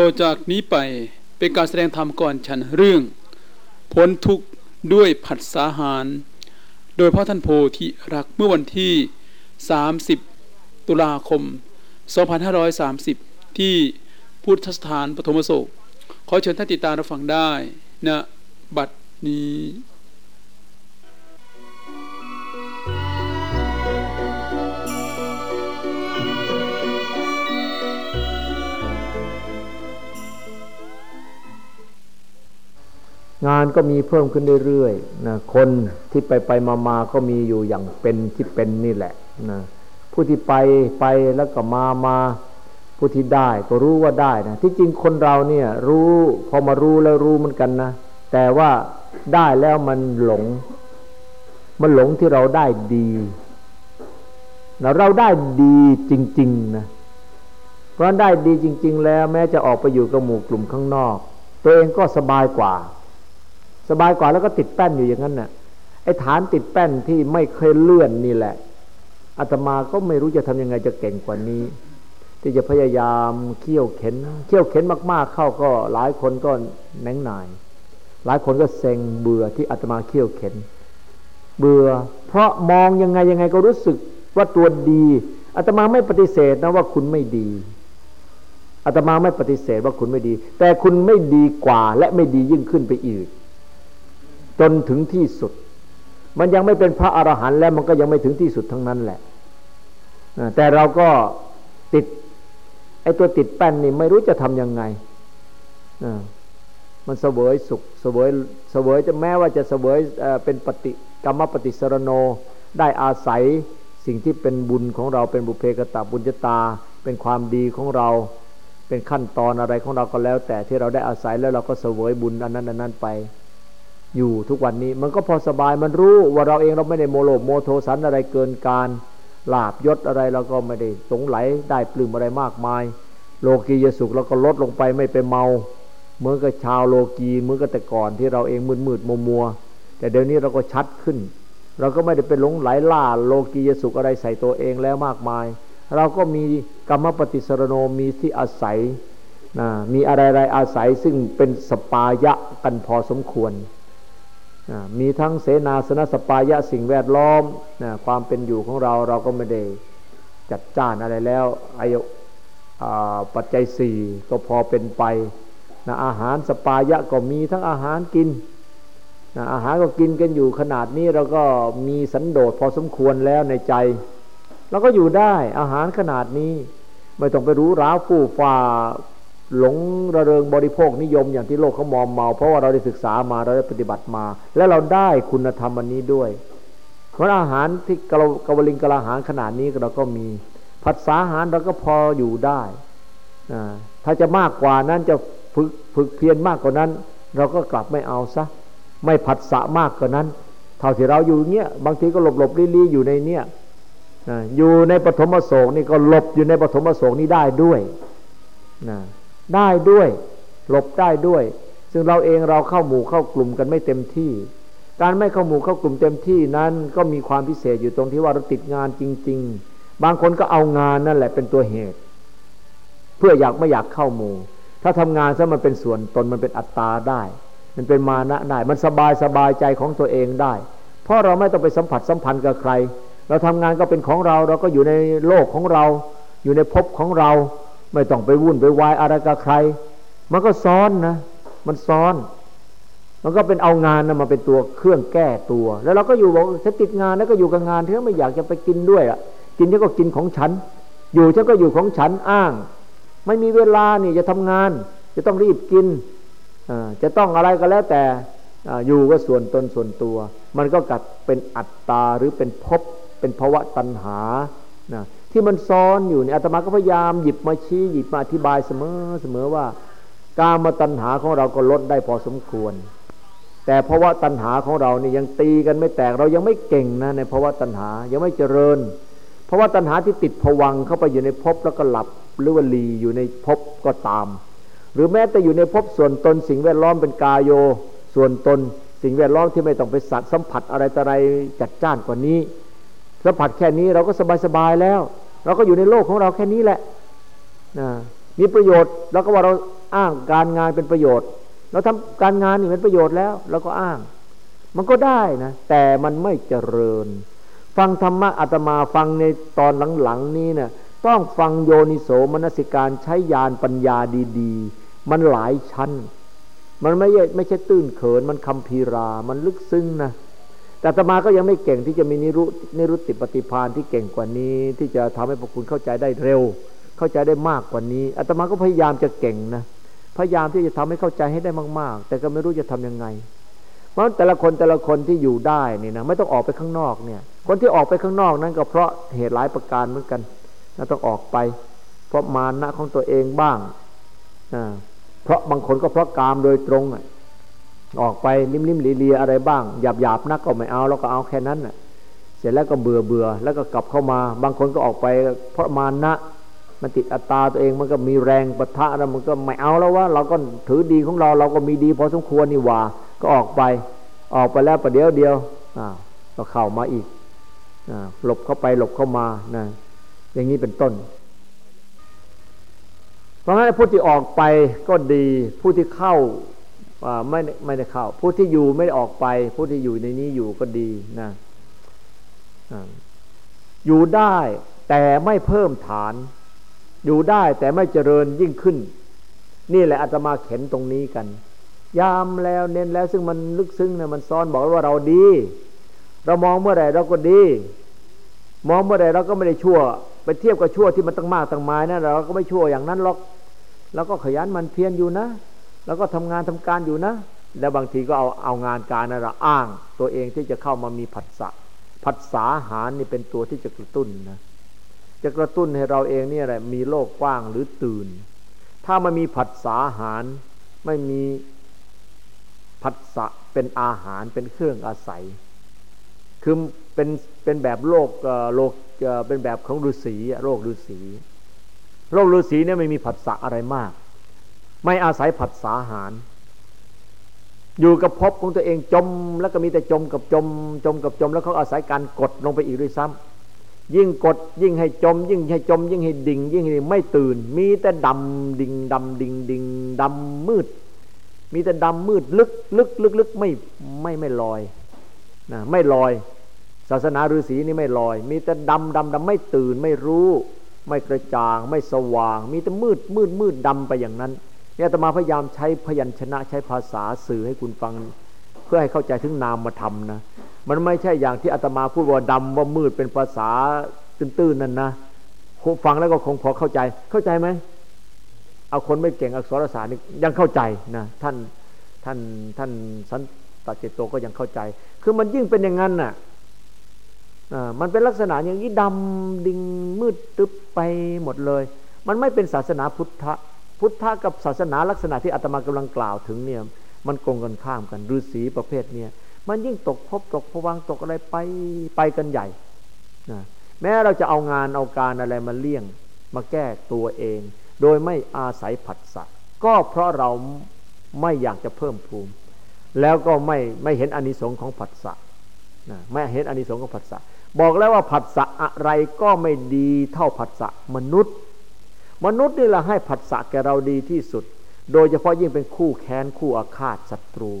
ต่อจากนี้ไปเป็นการแสดงธรรมก่อนฉันเรื่องพ้นทุกข์ด้วยผัสสาหาร โดยพ่อท่านโพธิรักเมื่อวันที่ 30 ตุลาคม 2530 ที่พุทธสถานปฐมโศก ขอเชิญท่านติดตามรับฟังได้ณนะบัดนี้ งานก็มีเพิ่มขึ้นเรื่อยๆนะคนที่ไปไปมามาก็มีอยู่อย่างเป็นที่เป็นนี่แหละนะผู้ที่ไปไปแล้วก็มามาผู้ที่ได้ก็รู้ว่าได้นะที่จริงคนเราเนี่ยรู้พอมารู้แล้วรู้เหมือนกันนะแต่ว่าได้แล้วมันหลง มันหลงที่เราได้ดีนะเราได้ดีจริง ๆ นะ เพราะได้ดีจริง ๆ แล้วแม้จะออกไปอยู่กับหมู่กลุ่มข้างนอก ตัวเองก็สบายกว่า สบายกว่าแล้วก็ติดแป้นอยู่อย่างนั้นน่ะไอ้ฐานติดแป้นที่ไม่เคยเลื่อนนี่แหละอาตมาก็ไม่รู้จะทำยังไงจะเก่งกว่านี้ ที่จะพยายามเขี่ยวเข็นเขี่ยวเข็นมากๆ เข้าก็หลายคนก็แหนงหน่าย หลายคนก็เซ็งเบื่อที่อาตมาเขี่ยวเข็น เบื่อ เพราะมองยังไงยังไงก็รู้สึกว่าตัวดีอาตมาไม่ปฏิเสธนะว่าคุณไม่ดีอาตมาไม่ปฏิเสธว่าคุณไม่ดี แต่คุณไม่ดีกว่าและไม่ดียิ่งขึ้นไปอีก จนถึงที่สุด มันยังไม่เป็นพระอรหันต์แล้วมันก็ยังไม่ถึงที่สุดทั้งนั้นแหละแต่เราก็ติดไอ้ตัวติดแป้นนี่ไม่รู้จะทำยังไงมันเสวยสุขเสวยเสวยจะแม้ว่าจะเสวยเป็นปฏิกรรมปฏิสรโนได้อาศัยสิ่งที่เป็นบุญของเราเป็นบุพเพกตปุญญตา เป็นความดีของเรา เป็นขั้นตอนอะไรของเราก็แล้ว แต่ที่เราได้อาศัยแล้วเราก็เสวยบุญอันนั้นอันนั้นไป อยู่ทุกวันนี้ มันก็พอสบายมันรู้ว่าเราเองเราไม่ได้โมโหโมโทสันอะไรเกินการลาภยศอะไรเราก็ไม่ได้หลงใหลได้ปลื้มอะไรมากมาย โลกียสุขเราก็ลดลงไปไม่ไปเมาเหมือนกับชาวโลกีเหมือนกับแต่ก่อนที่เราเองมืดมืดมัวมัวแต่เดี๋ยวนี้เราก็ชัดขึ้น เราก็ไม่ได้เป็นหลงไหลล่าโลกียสุขอะไรใส่ตัวเองแล้วมากมาย เราก็มีกรรมปฏิสรโนมีที่อาศัยนะมีอะไรๆอาศัยซึ่งเป็นสปายะกันพอสมควร มีทั้งเสนาสนะสปายะสิ่งแวดล้อมความเป็นอยู่ของเราเราก็ไม่ได้จัดจ้านอะไรแล้วอายุปัจจัยสี่ก็พอเป็นไปนะอาหารสปายะก็มีทั้งอาหารกินนะอาหารก็กินกันอยู่ขนาดนี้เราก็มีสันโดษพอสมควรแล้วในใจเราก็อยู่ได้อาหารขนาดนี้ ไม่ต้องไปรู้ร้าฟู่ฟ้า หลงระเริงบริโภคนิยมอย่างที่โลกเขามอมเมา เพราะว่าเราได้ศึกษามาเราได้ปฏิบัติมา และเราได้คุณธรรมอันนี้ด้วย เพราะอาหารที่กระกวลิงกระลาหารขนาดนี้เราก็มีผัสสาหารเราก็พออยู่ได้ถ้าจะมากกว่านั้นจะฝึกฝึกเพียรมากกว่านั้น เราก็กลับไม่เอาซะไม่ผัสสะมากกว่านั้น เท่าที่เราอยู่เนี้ยบางทีก็หลบหลบลี่ๆอยู่ในเนี้ยอยู่ในปฐมโศกนี่ก็หลบอยู่ในปฐมโศกนี้ได้ด้วยนะ ได้ด้วย หลบได้ด้วย ซึ่งเราเองเราเข้าหมู่เข้ากลุ่มกันไม่เต็มที่ การไม่เข้าหมู่เข้ากลุ่มเต็มที่นั้นก็มีความพิเศษอยู่ตรงที่ว่าเราติดงานจริง ๆ บางคนก็เอางานนั่นแหละเป็นตัวเหตุ เพื่ออยากไม่อยากเข้าหมู่ ถ้าทำงานซะมันเป็นส่วนตนมันเป็นอัตตาได้ มันเป็นมานะได้ มันสบายสบายใจของตัวเองได้ เพราะเราไม่ต้องไปสัมผัสสัมพันธ์กับใคร เราทำงานก็เป็นของเราเราก็อยู่ในโลกของเรา อยู่ในภพของเรา ไม่ต้องไปวุ่นไปวายอะไรกับใคร มันก็ซ้อนนะ มันซ้อน มันก็เป็นเอางานนะมาเป็นตัวเครื่องแก้ตัว แล้วเราก็อยู่บอกฉันติดงานแล้วก็อยู่กับงานเธอไม่อยากจะไปกินด้วยอะ กินฉันก็กินของฉัน อยู่ฉันก็อยู่ของฉันอ้าง ไม่มีเวลานี่จะทำงาน จะต้องรีบกินจะต้องอะไรก็แล้วแต่อยู่ก็ส่วนตนส่วนตัว มันก็กัดเป็นอัตตาหรือเป็นภพเป็นภาวะตัณหานะ ที่มันซ้อนอยู่เนี่ยอาตมาก็พยายามหยิบมาชี้หยิบมาอธิบายเสมอเสมอว่า การมาตัณหาของเราก็ลดได้พอสมควร แต่เพราะว่าตัณหาของเราเนี่ยยังตีกันไม่แตกเรายังไม่เก่งนะในภาวะตัณหายังไม่เจริญ เพราะว่าตัณหาที่ติดผวังเข้าไปอยู่ในภพแล้วก็หลับหรือว่าลีอยู่ในภพก็ตาม หรือแม้แต่อยู่ในภพส่วนตนสิ่งแวดล้อมเป็นกายโย ส่วนตน สิ่งแวดล้อมที่ไม่ต้องไปสัมผัสอะไรต่ออะไรจัดจ้านกว่านี้สัมผัสแค่นี้เราก็สบายๆแล้ว เราก็อยู่ในโลกของเราแค่นี้แหละนะมีประโยชน์เราก็ว่าเราอ้างการงานเป็นประโยชน์ เราทำการงานนี่เป็นประโยชน์แล้วเราก็อ้าง มันก็ได้นะ แต่มันไม่เจริญ ฟังธรรมะอาตมาฟังในตอนหลังๆนี้เนะี่ยต้องฟังโยนิโสมนสิการใช้ยานปัญญาดีๆ มันหลายชั้น มันไม่ไม่ใช่ตื้นเขิน มันคำพีรา มันลึกซึ้งนะ แต่ตมาก็ยังไม่เก่งที่จะมีนิรุนิรุติปฏิพานที่เก่งกว่านี้ ที่จะทำให้พวกคุณเข้าใจได้เร็ว เข้าใจได้มากกว่านี้อาตมาก็พยายามจะเก่งนะพยายามที่จะทำให้เข้าใจให้ได้มาก ๆ แต่ก็ไม่รู้จะทํำยังไง เพราะแต่ละคนแต่ละคนที่อยู่ได้นี่นะไม่ต้องออกไปข้างนอกเนี่ย คนที่ออกไปข้างนอกนั้นก็เพราะเหตุหลายประการเหมือนกันต้องออกไป เพราะมานะของตัวเองบ้างเพราะบางคนก็เพราะกามโดยตรงอ ออกไปลิมลิมลีเลียอะไรบ้างหยาบหยาบนักก็ไม่เอาแล้วก็เอาแค่นั้นน่ะเสร็จแล้วก็เบื่อเบื่อแล้วก็กลับเข้ามา บางคนก็ออกไป เพราะมานะมันติดอัตตาตัวเองมันก็มีแรงปะทะแล้วมันก็ไม่เอาแล้วว่า เราก็ถือดีของเราเราก็มีดีพอสมควรนี่ว่าก็ออกไป ออกไปแล้วประเดี๋ยวเดียวอ่าก็เข้ามาอีกอ่าหลบเข้าไปหลบเข้ามานะอย่างนี้เป็นต้น เพราะงั้นผู้ที่ออกไปก็ดีผู้ที่เข้า ไม่ไม่ได้เข้าผู้ที่อยู่ไม่ได้ออกไป ผู้ที่อยู่ในนี้อยู่ก็ดีนะอยู่ได้แต่ไม่เพิ่มฐาน อยู่ได้แต่ไม่เจริญยิ่งขึ้น นี่แหละอาตมาเข็นตรงนี้กัน ยามแล้วเน้นแล้วซึ่งมันลึกซึ้งนะมันซ้อนบอกว่าเราดี เรามองเมื่อไหร่เราก็ดี มองเมื่อไหร่เราก็ไม่ได้ชั่ว ไปเทียบกับชั่วที่มันตั้งมากตั้งมายนะเราก็ไม่ชั่วอย่างนั้นหรอกเราก็ขยันมันเพียรอยู่นะ แล้วก็ทำงานทำการอยู่นะ แล้วบางทีก็เอาเอางานการนั่นละอ้าง ตัวเองที่จะเข้ามามีผัสสะผัสสาหารนี่เป็นตัวที่จะกระตุ้นนะจะกระตุ้นให้เราเองนี่อะไรมีโลกกว้างหรือตื่น ถ้ามันมีผัสสาหารไม่มีผัสสะเป็นอาหารเป็นเครื่องอาศัย คือเป็นเป็นแบบโลกโลกเป็นแบบของฤาษีโลกฤาษีโลกฤาษีเนี่ยไม่มีผัสสะอะไรมาก ไม่อาศัยผัสสาหาร อยู่กับภพของตัวเองจม แล้วก็มีแต่จมกับจม จมกับจม แล้วเขาอาศัยการกดลงไปอีกด้วยซ้ำยิ่งกดยิ่งให้จม ยิ่งให้จม ยิ่งให้ดิ่ง ยิ่งให้ไม่ตื่น มีแต่ดำดิ่งดำดิ่งดิ่งดำมืด มีแต่ดำมืดลึกลึกลึกลึกไม่ไม่ไม่ลอยนะไม่ลอย ศาสนาฤาษีนี่ไม่ลอย มีแต่ดำดำดำไม่ตื่นไม่รู้ ไม่กระจ่าง ไม่สว่าง มีแต่มืดมืดมืดดำไปอย่างนั้น เนี่ยตมาพยายามใช้พยัญชนะใช้ภาษาสื่อให้คุณฟัง เพื่อให้เข้าใจถึงนามธรรมนะมันไม่ใช่อย่างที่อาตมาพูดว่าดำว่ามืดเป็นภาษาตื้นๆนั่นนะฟังแล้วก็คงพอเข้าใจเข้าใจไหมเอาคนไม่เก่งอักษรศาสตร์นี่ยังเข้าใจนะท่านท่านท่านสันตจิตโตก็ยังเข้าใจ คือมันยิ่งเป็นอย่างนั้นน่ะมันเป็นลักษณะอย่างนี้ดำดิ่งมืดตึ๊บไปหมดเลย มันไม่เป็นศาสนาพุทธ พุทธะกับศาสนาลักษณะที่อาตมากำลังกล่าวถึงเนี่ยมันกงกันข้ามกันฤาษีประเภทเนี่ยมันยิ่งตกพบตกผวังตกอะไรไปไปกันใหญ่นะแม้เราจะเอางานเอาการอะไรมาเลี่ยง มาแก้ตัวเอง โดยไม่อาศัยผัสสะก็เพราะเราไม่อยากจะเพิ่มภูมิ แล้วก็ไม่ไม่เห็นอนิสงค์ของผัสสะนะไม่เห็นอนิสงค์ของผัสสะบอกแล้วว่าผัสสะอะไรก็ไม่ดีเท่าผัสสะมนุษย์ มนุษย์นี่แหละให้ผัสสะแกเราดีที่สุด โดยเฉพาะยิ่งเป็นคู่แค้นคู่อาฆาตศัตรู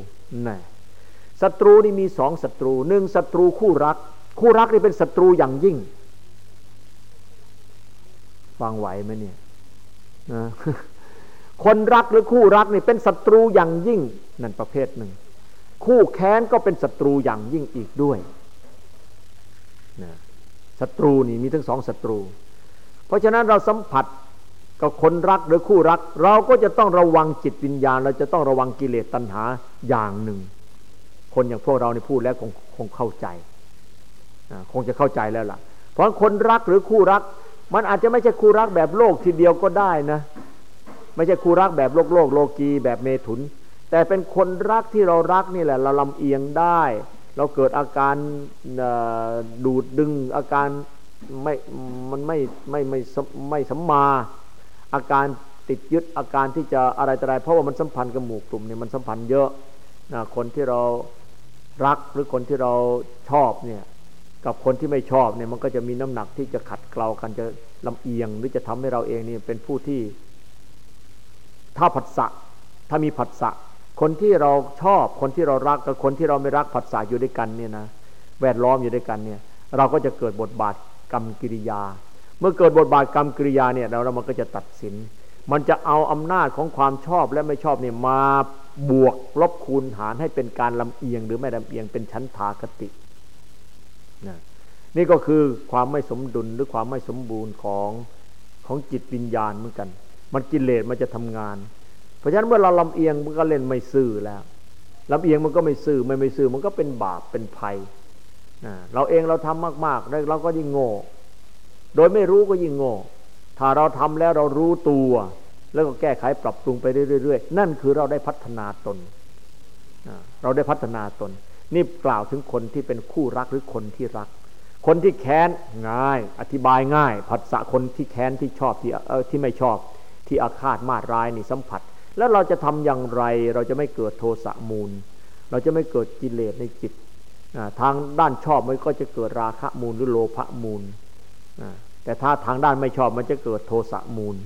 น่ศัตรูนี่มีสองศัตรูหนึ่งศัตรูคู่รัก คู่รักนี่เป็นศัตรูอย่างยิ่งฟังไหวไหมเนี่ยนะคนรักหรือคู่รักนี่เป็นศัตรูอย่างยิ่งนั่นประเภทหนึ่ง คู่แค้นก็เป็นศัตรูอย่างยิ่งอีกด้วยนะศัตรูนี่มีทั้งสองศัตรู เพราะฉะนั้นเราสัมผัส กับคนรักหรือคู่รัก เราก็จะต้องระวังจิตวิญญาณ เราจะต้องระวังกิเลสตัณหาอย่างหนึ่ง คนอย่างพวกเราเนี่พูดแล้วคงคงเข้าใจคงจะเข้าใจแล้วล่ะ เพราะคนรักหรือคู่รัก มันอาจจะไม่ใช่คู่รักแบบโลกทีเดียวก็ได้นะ ไม่ใช่คู่รักแบบโลกโลกโลกีแบบเมถุน แต่เป็นคนรักที่เรารักนี่แหละ เราลำเอียงได้ เราเกิดอาการดูดดึงอาการไม่มันไม่ไม่ไม่ไม่สัมมา อาการติดยึดอาการที่จะอะไรต่ออะไรเพราะว่ามันสัมพันธ์กับหมู่กลุ่มเนี่ยมันสัมพันธ์เยอะนะคนที่เรารักหรือคนที่เราชอบเนี่ยกับคนที่ไม่ชอบเนี่ยมันก็จะมีน้ำหนักที่จะขัดเกลากันจะลำเอียง หรือจะทำให้เราเองเนี่ยเป็นผู้ที่ ถ้าผัสสะถ้ามีผัสสะคนที่เราชอบคนที่เรารักกับคนที่เราไม่รักผัสสะอยู่ด้วยกันเนี่ยนะแวดล้อมอยู่ด้วยกันเนี่ย เราก็จะเกิดบทบาทกรรมกิริยา เมื่อเกิดบทบาทกรรมกิริยาเนี่ยเราเรามันก็จะตัดสิน มันจะเอาอำนาจของความชอบและไม่ชอบเนี่ยมาบวกลบคูณหารให้เป็นการลำเอียงหรือไม่ลำเอียงเป็นชั้นทากตินะนี่ก็คือความไม่สมดุลหรือความไม่สมบูรณ์ของของจิตวิญญาณเหมือนกัน มันกิเลสมันจะทำงาน เพราะฉะนั้นเมื่อเราลำเอียงมันก็เล่นไม่ซื่อแล้วลำเอียงมันก็ไม่ซื่อไม่ไม่ซื่อมันก็เป็นบาปเป็นภัยเราเองเราทำมากๆแล้วเราก็ยิ่งโง่ โดยไม่รู้ก็ยิ่งโง่ ถ้าเราทำแล้วเรารู้ตัว แล้วก็แก้ไขปรับปรุงไปเรื่อยๆ นั่นคือเราได้พัฒนาตน เราได้พัฒนาตน นี่กล่าวถึงคนที่เป็นคู่รักหรือคนที่รัก คนที่แค้นง่าย อธิบายง่ายผัสสะคนที่แค้นที่ชอบที่เออที่ไม่ชอบ ที่อาฆาตมาดร้ายนี่สัมผัส แล้วเราจะทำอย่างไร เราจะไม่เกิดโทสะมูล เราจะไม่เกิดกิเลสในจิตทางด้านชอบมันก็จะเกิดราคะมูลหรือโลภะมูล แต่ถ้าทางด้านไม่ชอบมันจะเกิดโทสะมูล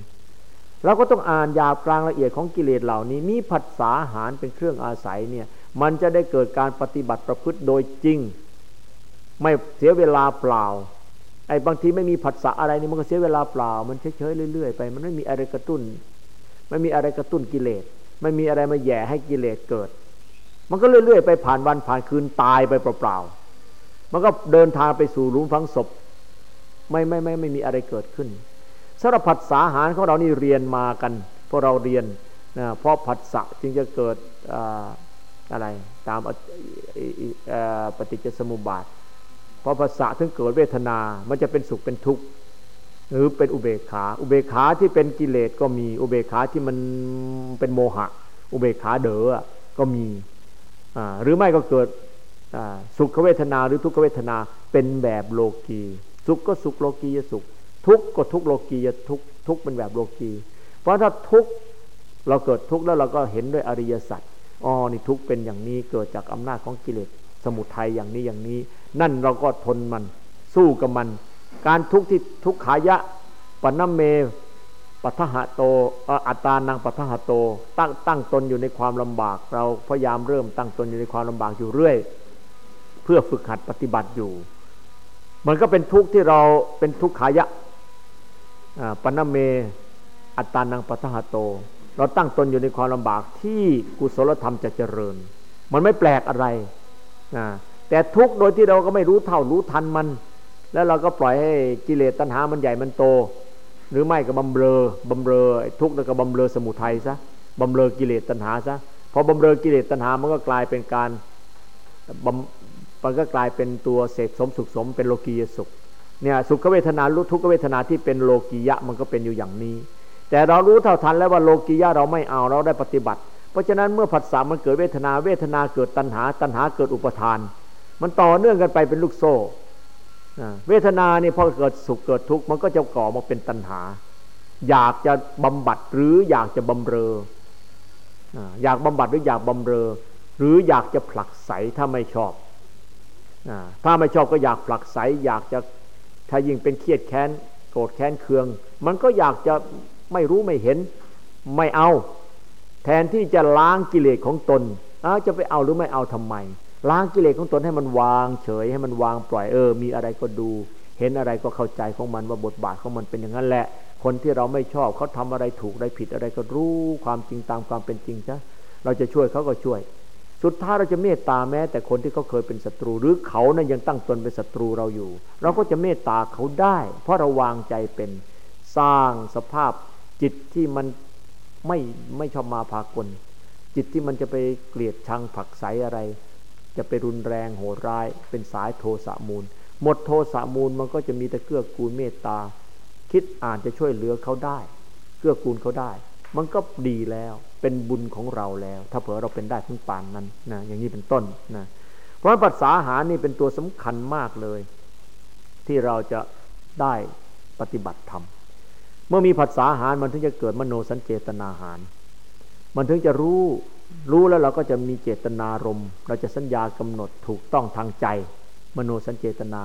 เราก็ต้องอ่านยาวกลางละเอียดของกิเลสเหล่านี้มีผัสสาหารเป็นเครื่องอาศัยเนี่ยมันจะได้เกิดการปฏิบัติประพฤติโดยจริง ไม่เสียเวลาเปล่าไอ้บางทีไม่มีผัสสะอะไรนี่มันก็เสียเวลาเปล่า มันเฉยๆเรื่อยๆไป มันไม่มีอะไรกระตุ้น ไม่มีอะไรกระตุ้นกิเลสไม่มีอะไรมาแย่ให้กิเลสเกิด มันก็เรื่อยๆไปผ่านวันผ่านคืนตายไปเปล่าๆมันก็เดินทางไปสู่หลุมฝังศพ ไม่ไม่ไม่ไม่มีอะไรเกิดขึ้นสารพัดสาหารของเรานี่เรียนมากันพวกเราเรียนนะเพราะผัสสะจึงจะเกิดอะไรตามปฏิจจสมุปบาท เพราะภาษาถึงเกิดเวทนา มันจะเป็นสุขเป็นทุกข์หรือเป็นอุเบกขา อุเบกขาที่เป็นกิเลสก็มี อุเบกขาที่มันเป็นโมหะ อุเบกขาเด๋อก็มีหรือไม่ก็เกิดสุขเวทนาหรือทุกขเวทนาเป็นแบบโลกี สุขก็สุขโลกียสุข ทุกข์ก็ทุกโลกียทุกทุกเป็นแบบโลกี เพราะถ้าทุกข์เราเกิดทุกข์แล้วเราก็เห็นด้วยอริยสัจอ๋อนี่ทุกข์เป็นอย่างนี้เกิดจากอำนาจของกิเลสสมุทัยอย่างนี้อย่างนี้ นั่นเราก็ทนมันสู้กับมัน การทุกข์ที่ทุกขายะปนเมปัทหะโตอัตานังปัทหะโต ตั้งตั้งตนอยู่ในความลำบาก เราพยายามเริ่มตั้งตนอยู่ในความลำบากอยู่เรื่อย เพื่อฝึกหัดปฏิบัติอยู่ มันก็เป็นทุกข์ที่เราเป็นทุกขายะปนเม อัตานังปัทหะโต เราตั้งตนอยู่ในความลำบากที่กุศลธรรมจะเจริญ มันไม่แปลกอะไรแต่ทุกโดยที่เราก็ไม่รู้เท่ารู้ทันมัน แล้วเราก็ปล่อยให้กิเลสตัณหามันใหญ่มันโต หรือไม่ก็บำเรอบำเรอทุกข์แล้วก็บำเรอสมุทัยซะบำเรอกิเลสตัณหาซะพอบำเรอกิเลสตัณหามันก็กลายเป็นการ มันก็กลายเป็นตัวเสพสมสุขสมเป็นโลกียสุขเนี่ยสุขเวทนารู้ทุกขเวทนาที่เป็นโลกียะมันก็เป็นอยู่อย่างนี้ แต่เรารู้เท่าทันแล้วว่าโลกียะเราไม่เอาเราได้ปฏิบัติ เพราะฉะนั้นเมื่อผัสสะมันเกิดเวทนาเวทนาเกิดตัณหา ตัณหาเกิดอุปทาน มันต่อเนื่องกันไปเป็นลูกโซ่เวทนานี่พอเกิดสุขเกิดทุกข์มันก็จะก่อมาเป็นตัณหา อยากจะบำบัดหรืออยากจะบำเรออยากบำบัดหรืออยากบำเรอ หรืออยากจะผลักไสถ้าไม่ชอบ ถ้าไม่ชอบก็อยากผลักไสอยากจะถ้ายิ่งเป็นเครียดแค้นโกรธแค้นเคือง มันก็อยากจะไม่รู้ไม่เห็นไม่เอา แทนที่จะล้างกิเลสของตนจะไปเอาหรือไม่เอาทำไม ล้างกิเลสของตนให้มันวางเฉยให้มันวางปล่อยเออ มีอะไรก็ดู เห็นอะไรก็เข้าใจของมันว่าบทบาทของมันเป็นอย่างนั้นแหละ คนที่เราไม่ชอบเขาทำอะไรถูกอะไรผิดอะไรก็รู้ความจริงตามความเป็นจริงซะเราจะช่วยเขาก็ช่วย สุดท้ายเราจะเมตตาแม้แต่คนที่เขาเคยเป็นศัตรู หรือเขานะ่ยยังตั้งตนเป็นศัตรูเราอยู่ เราก็จะเมตตาเขาได้ เพราะเราวางใจเป็นสร้างสภาพจิตที่มันไม่ไม่ชอบมาพากล จิตที่มันจะไปเกลียดชังผักใสอะไร จะไปรุนแรงโหดร้าย เป็นสายโทสะมูล หมดโทสะมูลมันก็จะมีแต่เกื้อกูลเมตตา คิดอ่านจะช่วยเหลือเขาได้ เกื้อกูลเขาได้ มันก็ดีแล้ว เป็นบุญของเราแล้ว ถ้าเผื่อเราเป็นได้ถึงปานนั้นนะอย่างนี้เป็นต้นนะเพราะภาษาหานี่เป็นตัวสำคัญมากเลย ที่เราจะได้ปฏิบัติธรรมเมื่อมีภาษาหารมันถึงจะเกิดมโนสัญเจตนาหาร มันถึงจะรู้รู้แล้วเราก็จะมีเจตนารมเราจะสัญญากำหนดถูกต้องทางใจ มโนสัญเจตนา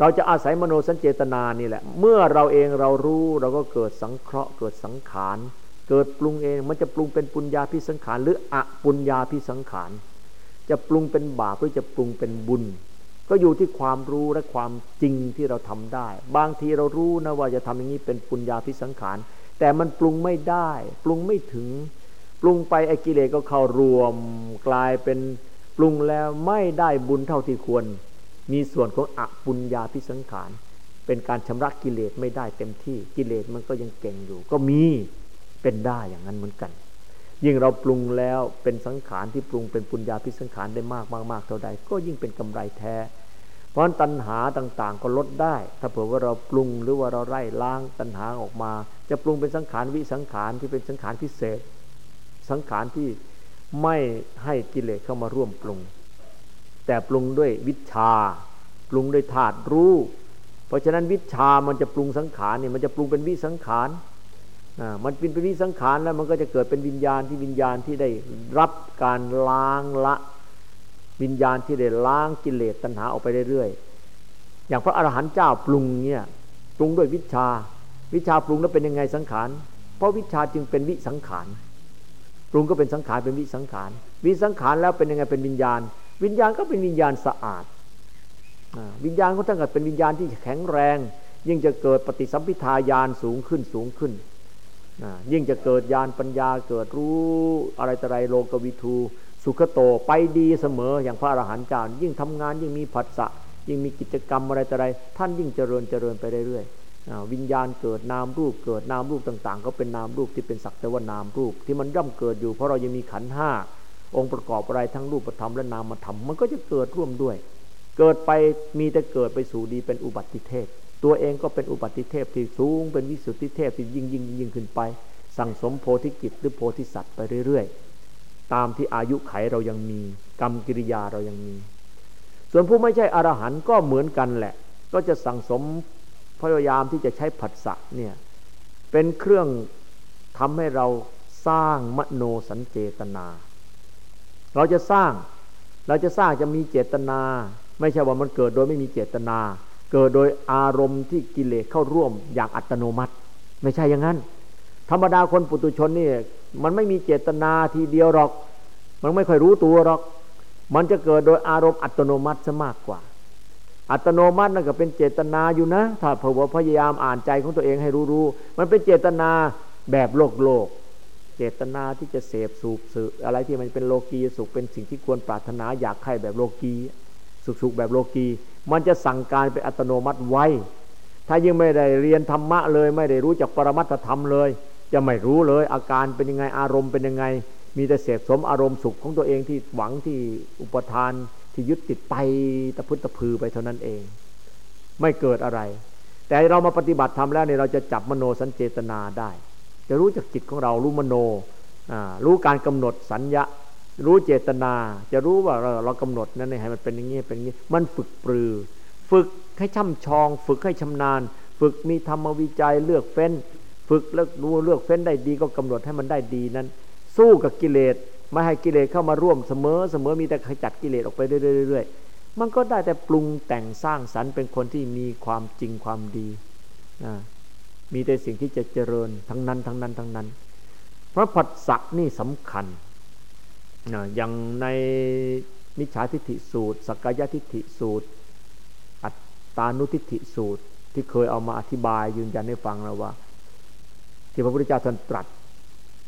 เราจะอาศัยมโนสัญเจตนานี่แหละ เมื่อเราเองเรารู้เราก็เกิดสังเคราะห์เกิดสังขาร เกิดปรุงเองมันจะปรุงเป็นปุญญาพิสังขาร หรืออปุญญาพิสังขาร จะปรุงเป็นบาปหรือจะปรุงเป็นบุญ ก็อยู่ที่ความรู้และความจริงที่เราทำได้ บางทีเรารู้นะว่าจะทำอย่างนี้เป็นปุญญาพิสังขาร แต่มันปรุงไม่ได้ ปรุงไม่ถึง ปรุงไปไอ้กิเลสก็เข้ารวม กลายเป็นปรุงแล้วไม่ได้บุญเท่าที่ควร มีส่วนของอปุญญาพิสังขาร เป็นการชำระกิเลสไม่ได้เต็มที่กิเลสมันก็ยังเก่งอยู่ ก็มี เป็นได้อย่างนั้นเหมือนกัน ยิ่งเราปรุงแล้วเป็นสังขารที่ปรุงเป็นปุญญาพิสังขารได้มากมากๆเท่าใด ก็ยิ่งเป็นกำไรแท้ เพราะตัณหาต่างๆ ก็ลดได้ ถ้าเผื่อว่าเราปรุงหรือว่าเราไล่ล้างตัณหาออกมา จะปรุงเป็นสังขารวิสังขารที่เป็นสังขารพิเศษ สังขารที่ไม่ให้กิเลสเข้ามาร่วมปรุง แต่ปรุงด้วยวิชา ปรุงด้วยธาตุรู้ เพราะฉะนั้นวิชามันจะปรุงสังขารเนี่ยมันจะปรุงเป็นวิสังขาร มันเป็นปวิสังขารแล้วมันก็จะเกิดเป็นวิญญาณที่วิญญาณที่ได้รับการล้างละวิญญาณที่ได้ล้างกิเลสตัณหาออกไปเรื่อยๆอย่างพระอรหันต์เจ้าปรุงเนี่ยปรุงด้วยวิชา วิชาปรุงแล้วเป็นยังไงสังขารเพราะวิชาจึงเป็นวิสังขารปรุงก็เป็นสังขารเป็นวิสังขารวิสังขารแล้วเป็นยังไงเป็นวิญญาณ วิญญาณก็เป็นวิญญาณสะอาดวิญญาณก็ตั้งแต่เป็นวิญญาณที่แข็งแรง ยิ่งจะเกิดปฏิสัมพิทายานสูงขึ้นสูงขึ้น ยิ่งจะเกิดญาณปัญญาเกิดรู้อะไรต่ออะไรโลกวิทูสุขโตไปดีเสมออย่างพระอรหันต์เจ้ายิ่งทำงานยิ่งมีผัสสะยิ่งมีกิจกรรมอะไรต่ออะไรท่านยิ่งเจริญเจริญไปเรื่อยๆวิญญาณเกิดนามรูปเกิดนามรูปต่างๆ ก็เป็นนามรูปที่เป็นสักแต่ว่านามรูป ที่มันย่อมเกิดอยู่เพราะเรายังมีขันห้าองค์ประกอบอะไรทั้งรูปธรรมและนามธรรมมันก็จะเกิดร่วมด้วย เกิดไปมีแต่เกิดไปสู่ดีเป็นอุบัติเทพ ตัวเองก็เป็นอุบัติเทพที่สูง เป็นวิสุทธิเทพที่ยิ่งยิ่งยิ่งขึ้นไป สั่งสมโพธิกิจหรือโพธิสัตว์ไปเรื่อยๆ ตามที่อายุไขเรายังมี กรรมกิริยาเรายังมี ส่วนผู้ไม่ใช่อรหันต์ก็เหมือนกันแหละ ก็จะสั่งสมพยายามที่จะใช้ผัสสะเนี่ยเป็นเครื่องทำให้เราสร้างมโนสัญเจตนา เราจะสร้างเราจะสร้างจะมีเจตนา ไม่ใช่ว่ามันเกิดโดยไม่มีเจตนา เกิดโดยอารมณ์ที่กิเลสเข้าร่วมอย่างอัตโนมัติ ไม่ใช่อย่างนั้น ธรรมดาคนปุตุชนนี่มันไม่มีเจตนาทีเดียวหรอก มันไม่ค่อยรู้ตัวหรอก มันจะเกิดโดยอารมณ์อัตโนมัติซะมากกว่า อัตโนมัตินั่นก็เป็นเจตนาอยู่นะ ถ้าพอพยายามอ่านใจของตัวเองให้รู้รู้มันเป็นเจตนาแบบโลกโลกเจตนาที่จะเสพสูบสืออะไรที่มันเป็นโลกีสุขเป็นสิ่งที่ควรปรารถนาอยากใครแบบโลกี สุขสุขแบบโลกี มันจะสั่งการเป็นอัตโนมัติไวถ้ายังไม่ได้เรียนธรรมะเลย ไม่ได้รู้จักปรมัตธรรมเลย จะไม่รู้เลย อาการเป็นยังไงอารมณ์เป็นยังไง มีแต่เสพสมอารมณ์สุขของตัวเองที่หวังที่อุปทานที่ยึดติดไปตะพุตตะพือไปเท่านั้นเอง ไม่เกิดอะไร แต่เรามาปฏิบัติทำแล้วเนี่ยเราจะจับมโนสัญเจตนาได้ จะรู้จักจิตของเรารู้มโนรู้การกำหนดสัญญา รู้เจตนา จะรู้ว่าเราเรากำหนดนั่นให้มันเป็นอย่างนี้เป็นอย่างนี้ มันฝึกปรือ ฝึกให้ช่ำชอง ฝึกให้ชำนาญ ฝึกมีธรรมวิจัยเลือกเฟ้น ฝึกเลือกรู้เลือกเฟ้นได้ดีก็กำหนดให้มันได้ดีนั้น สู้กับกิเลสไม่ให้กิเลสเข้ามาร่วมเสมอเสมอมีแต่ขจัดกิเลสออกไปเรื่อยๆมันก็ได้แต่ปรุงแต่งสร้างสรรค์เป็นคนที่มีความจริงความดีมีแต่สิ่งที่จะเจริญทั้งนั้นทั้งนั้นทั้งนั้น เพราะผัสสะนี่สำคัญ อย่างในมิจฉาทิฏฐิสูตร สักกายทิฏฐิสูตร อัตตานุทิฏฐิสูตร ที่เคยเอามาอธิบายยืนยันให้ฟังแล้วว่า ที่พระพุทธเจ้าท่านตรัส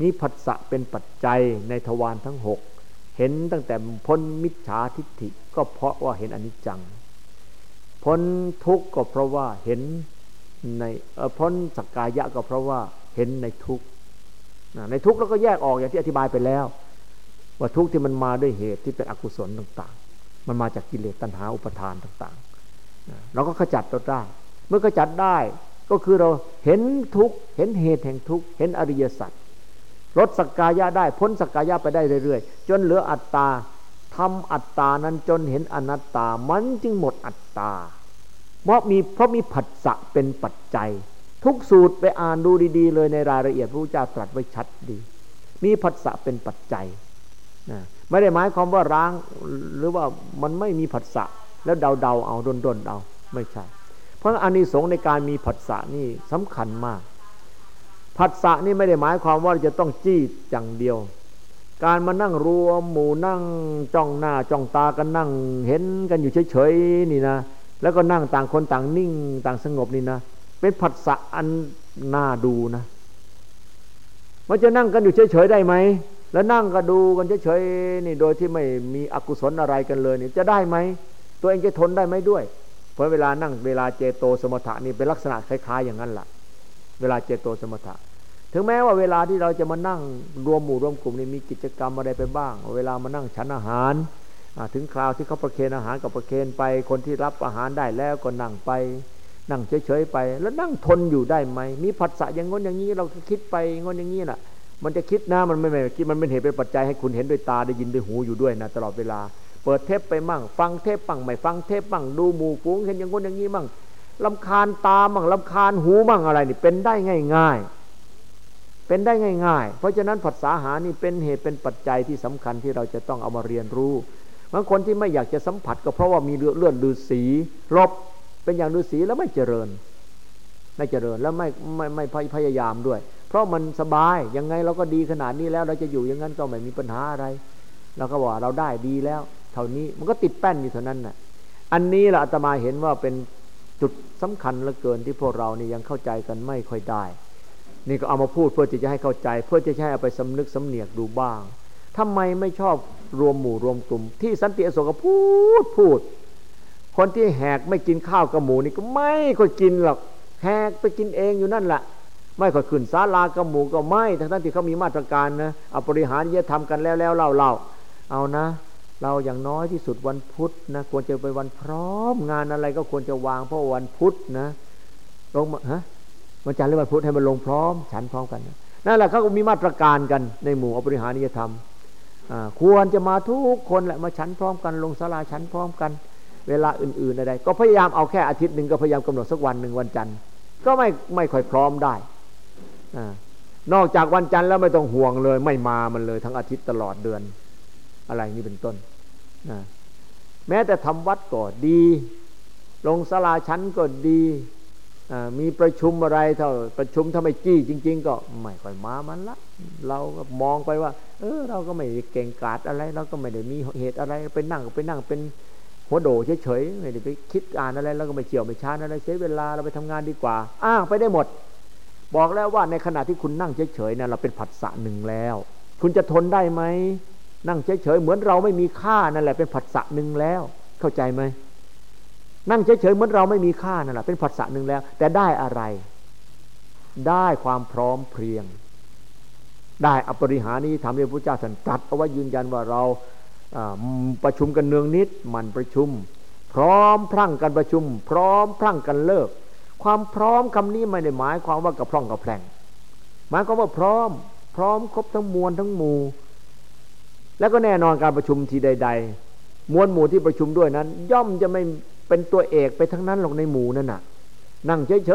นี้ผัสสะเป็นปัจจัยในทวารทั้งหกเห็นตั้งแต่พ้นมิจฉาทิฏฐิก็เพราะว่าเห็นอนิจจัง พ้นทุกข์ก็เพราะว่าเห็นในพ้นสักกายะก็เพราะว่าเห็นในทุกข์ในทุกข์เราก็แยกออกอย่างที่อธิบายไปแล้ว ว่าทุกข์ที่มันมาด้วยเหตุที่เป็นอกุศลต่างๆ มันมาจากกิเลสตัณหาอุปทานต่างๆเราก็ขจัดตัวได้ เมื่อขจัดได้ก็คือเราเห็นทุกข์เห็นเหตุแห่งทุกข์เห็นอริยสัจลดสักกายะได้พ้นสักกายะไปได้เรื่อยๆ จนเหลืออัตตาทำอัตตานั้นจนเห็นอนัตตามันจึงหมดอัตตาเพราะมีเพราะมีผัสสะเป็นปัจจัย ทุกสูตรไปอ่านดูดี ๆ เลยในรายละเอียดพระพุทธเจ้าตรัสไว้ชัดดี มีผัสสะเป็นปัจจัย ไม่ได้หมายความว่าร้างหรือว่ามันไม่มีผัสสะแล้วเดาเดาเอาดนดนเอาไม่ใช่ เพราะอานิสงส์ในการมีผัสสะนี่สำคัญมากผัสสะนี่ไม่ได้หมายความว่าจะต้องจี้อย่างเดียว การมานั่งรวมหมู่นั่งจ้องหน้าจ้องตากันนั่ง เห็นกันอยู่เฉยๆนี่นะแล้วก็นั่งต่างคนต่างนิ่งต่างสงบนี่นะเป็นผัสสะอันน่าดูนะมันจะนั่งกันอยู่เฉยๆได้ไหม แล้วนั่งก็ดูกันเฉยๆนี่โดยที่ไม่มีอกุศลอะไรกันเลยนี่จะได้ไหมตัวเองจะทนได้ไหมด้วย เพราะเวลานั่งเวลาเจโตสมถะนี่เป็นลักษณะคล้ายๆอย่างนั้นแหละเวลาเจโตสมถะ ถึงแม้ว่าเวลาที่เราจะมานั่งรวมหมู่รวมกลุ่มนี่มีกิจกรรมอะไรไปบ้าง เวลามานั่งฉันอาหารถึงคราวที่เขาประเคนอาหารกับประเคนไป คนที่รับอาหารได้แล้วก็นั่งไป นั่งเฉยๆไป แล้วนั่งทนอยู่ได้ไหมมีผัสสะอย่างง้นอย่างนี้เราคิดไปง้นอย่างนี้น่ะ มันจะคิดนะมันไม่ไม่คิดมันเป็นเหตุเป็นปัจจัยให้คุณเห็นด้วยตาได้ยินด้วยหูอยู่ด้วยนะตลอดเวลา เปิดเทปไปมั่ง ฟังเทปมั่งไม่ฟังเทปมั่งดูหมู่ฝูงเห็นอย่างง้นอย่างนี้มั่งลำคาญตามั่งลำคาญหูมั่งอะไรนี่เป็นได้ง่าย ๆ เป็นได้ง่าย ๆ เพราะฉะนั้นผัสสะหานี่เป็นเหตุเป็นปัจจัยที่สำคัญที่เราจะต้องเอามาเรียนรู้บางคนที่ไม่อยากจะสัมผัสก็เพราะว่ามีเลือดลือสีลบเป็นอย่างลือสีแล้วไม่เจริญ ไม่เจริญแล้วไม่ไม่ไม่พยายามด้วย เพราะมันสบายยังไงเราก็ดีขนาดนี้แล้ว เราจะอยู่อย่างนั้นก็ไม่มีปัญหาอะไรเราก็บอกเราได้ดีแล้ว เท่านี้มันก็ติดแป้นอยู่เท่านั้นน่ะ อันนี้แหละอาตมาเห็นว่าเป็นจุดสำคัญเหลือเกินที่พวกเรานี่ยังเข้าใจกันไม่ค่อยได้ นี่ก็เอามาพูดเพื่อที่จะให้เข้าใจ เพื่อจะให้เอาไปสำนึกสำเนียกดูบ้างทำไมไม่ชอบรวมหมู่รวมกลุ่ม ที่สันติอโศกพูดพูด คนที่แหกไม่กินข้าวกับหมูนี่ก็ไม่ค่อยกินหรอกแหกไปกินเองอยู่นั่นแหละ ไม่ค่อยขึ้นศาลากระหมูก็ไม่ทั้งทั้งที่เขามีมาตรการนะเอาบริหารเยอะทำกันแล้วแล้วเล่าเล่าเอานะ เราอย่างน้อยที่สุดวันพุธนะควรจะไปวันพร้อมงานอะไรก็ควรจะวางเพราะวันพุธนะลงมาฮะวันจันทร์หรือวันพุธให้มันลงพร้อม ฉันพร้อมกันนะนั่นแหละเขาก็มีมาตรการกันในหมู่อบริหารนิยธรรมควรจะมาทุกคนแหละมาฉันพร้อมกัน ลงศาลาฉันพร้อมกัน เวลาอื่นๆอะไรก็พยายามเอาแค่อาทิตย์หนึ่งก็พยายามกำหนดสักวันหนึ่งวันจันทร์ก็ไม่ไม่ค่อยพร้อมได้ นอกจากวันจันทร์แล้วไม่ต้องห่วงเลย ไม่มามันเลยทั้งอาทิตย์ตลอดเดือน อะไรนี้เป็นต้นนะแม้แต่ทำวัดก็ดี ลงสลาชั้นก็ดีมีประชุมอะไรเท่าประชุมถ้าไม่จี้จริง ๆ ก็ไม่ค่อยมามันละ เราก็มองไปว่า เออ เราก็ไม่เก่งกาจอะไร เราก็ไม่ได้มีเหตุอะไรไปนั่งไปนั่งเป็นหัวโดเฉยๆไม่ได้ไปคิดอ่านอะไร แล้วก็ไม่เฉียวไม่ช้านอะไรเสียเวลาเราไปทำงานดีกว่า อ้างไปได้หมด บอกแล้วว่าในขณะที่คุณนั่งเฉยๆเนี่ยเราเป็นผัสสะหนึ่งแล้ว คุณจะทนได้ไหมนั่งเฉยๆเหมือนเราไม่มีค่านั่นแหละเป็นผัสสะหนึ่งแล้ว เข้าใจไหมนั่งเฉยๆเหมือนเราไม่มีค่านั่นแหละเป็นผัสสะหนึ่งแล้ว แต่ได้อะไร ได้ความพร้อมเพรียง ได้อปริหานี้ทำให้พระเจ้าสันตรัสเอาไว้ยืนยันว่าเราประชุมกันเนืองนิดมันประชุม พร้อมพรั่งกันประชุม พร้อมพรั่งกันเลิก ความพร้อมคำนี้ไม่ได้หมายความว่ากระพร่องกระแพงหมายความว่าพร้อม พร้อมครบทั้งมวลทั้งหมู่ แล้วก็แน่นอนการประชุมทีใด ๆ มวลหมู่ที่ประชุมด้วยนั้น ย่อมจะไม่เป็นตัวเอกไปทั้งนั้นหรอกในหมู่นั่นน่ะ นั่งเฉ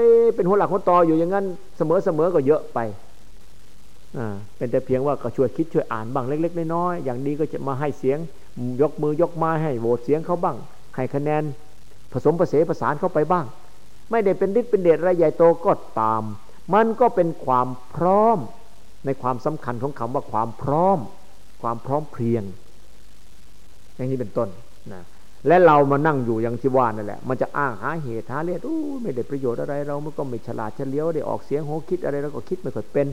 ยๆเป็นหัวหลักหัวตออยู่อย่างนั้นเสมอๆก็เยอะไปอ่าเป็นแต่เพียงว่าก็ช่วยคิดช่วยอ่านบ้างเล็ก ๆ น้อยๆอย่างนี้ก็จะมาให้เสียงยกมือยกมาให้โหวตเสียงเขาบ้างให้คะแนน ผสมผสานผสานเข้าไปบ้าง ไม่ได้เป็นฤทธิ์เป็นเดชอะไรใหญ่โตก็ตาม มันก็เป็นความพร้อม ในความสำคัญของคำว่าความพร้อม ความพร้อมเพรียง อย่างนี้เป็นต้นนะและเรามานั่งอยู่อย่างที่ว่านั่นแหละ มันจะอ้างหาเหตุหาเลือดอู้ไม่ได้ประโยชน์อะไร เรามันก็ไม่ฉลาดเฉลียวได้ออกเสียงโหคิดอะไรเราก็คิดไม่ค่อยเป็น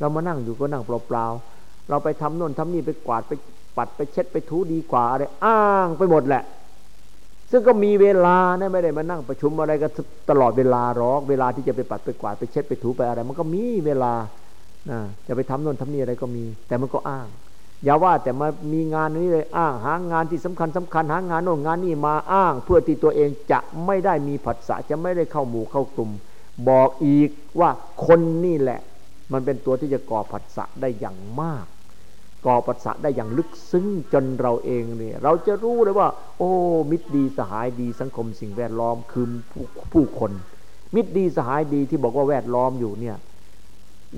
เรามานั่งอยู่ก็นั่งเปล่าๆเราไปทำโน่นทำนี่ไปกวาดไปปัดไปเช็ดไปถูดีกว่าอะไรอ้างไปหมดแหละ ซึ่งก็มีเวลานะไม่ได้มานั่งประชุมอะไรก็ตลอดเวลาหรอก เวลาที่จะไปปัดไปกวาดไปเช็ดไปถูไปอะไร มันก็มีเวลานะจะไปทำโน่นทำนี่อะไรก็มี แต่มันก็อ้าง อย่าว่าแต่มามีงานนี้เลยอ้าง หางานที่สำคัญสำคัญหางานโน่นงานนี่มาอ้าง เพื่อที่ตัวเองจะไม่ได้มีผัสสะจะไม่ได้เข้าหมู่เข้ากลุ่ม บอกอีกว่าคนนี่แหละ มันเป็นตัวที่จะก่อผัสสะได้อย่างมาก ก่อปัสสะได้อย่างลึกซึ้งจนเราเองเนี่ยเราจะรู้เลยว่า โอ้ มิตรดีสหายดีสังคมสิ่งแวดล้อมคือผู้ผู้คน มิตรดีสหายดีที่บอกว่าแวดล้อมอยู่เนี่ย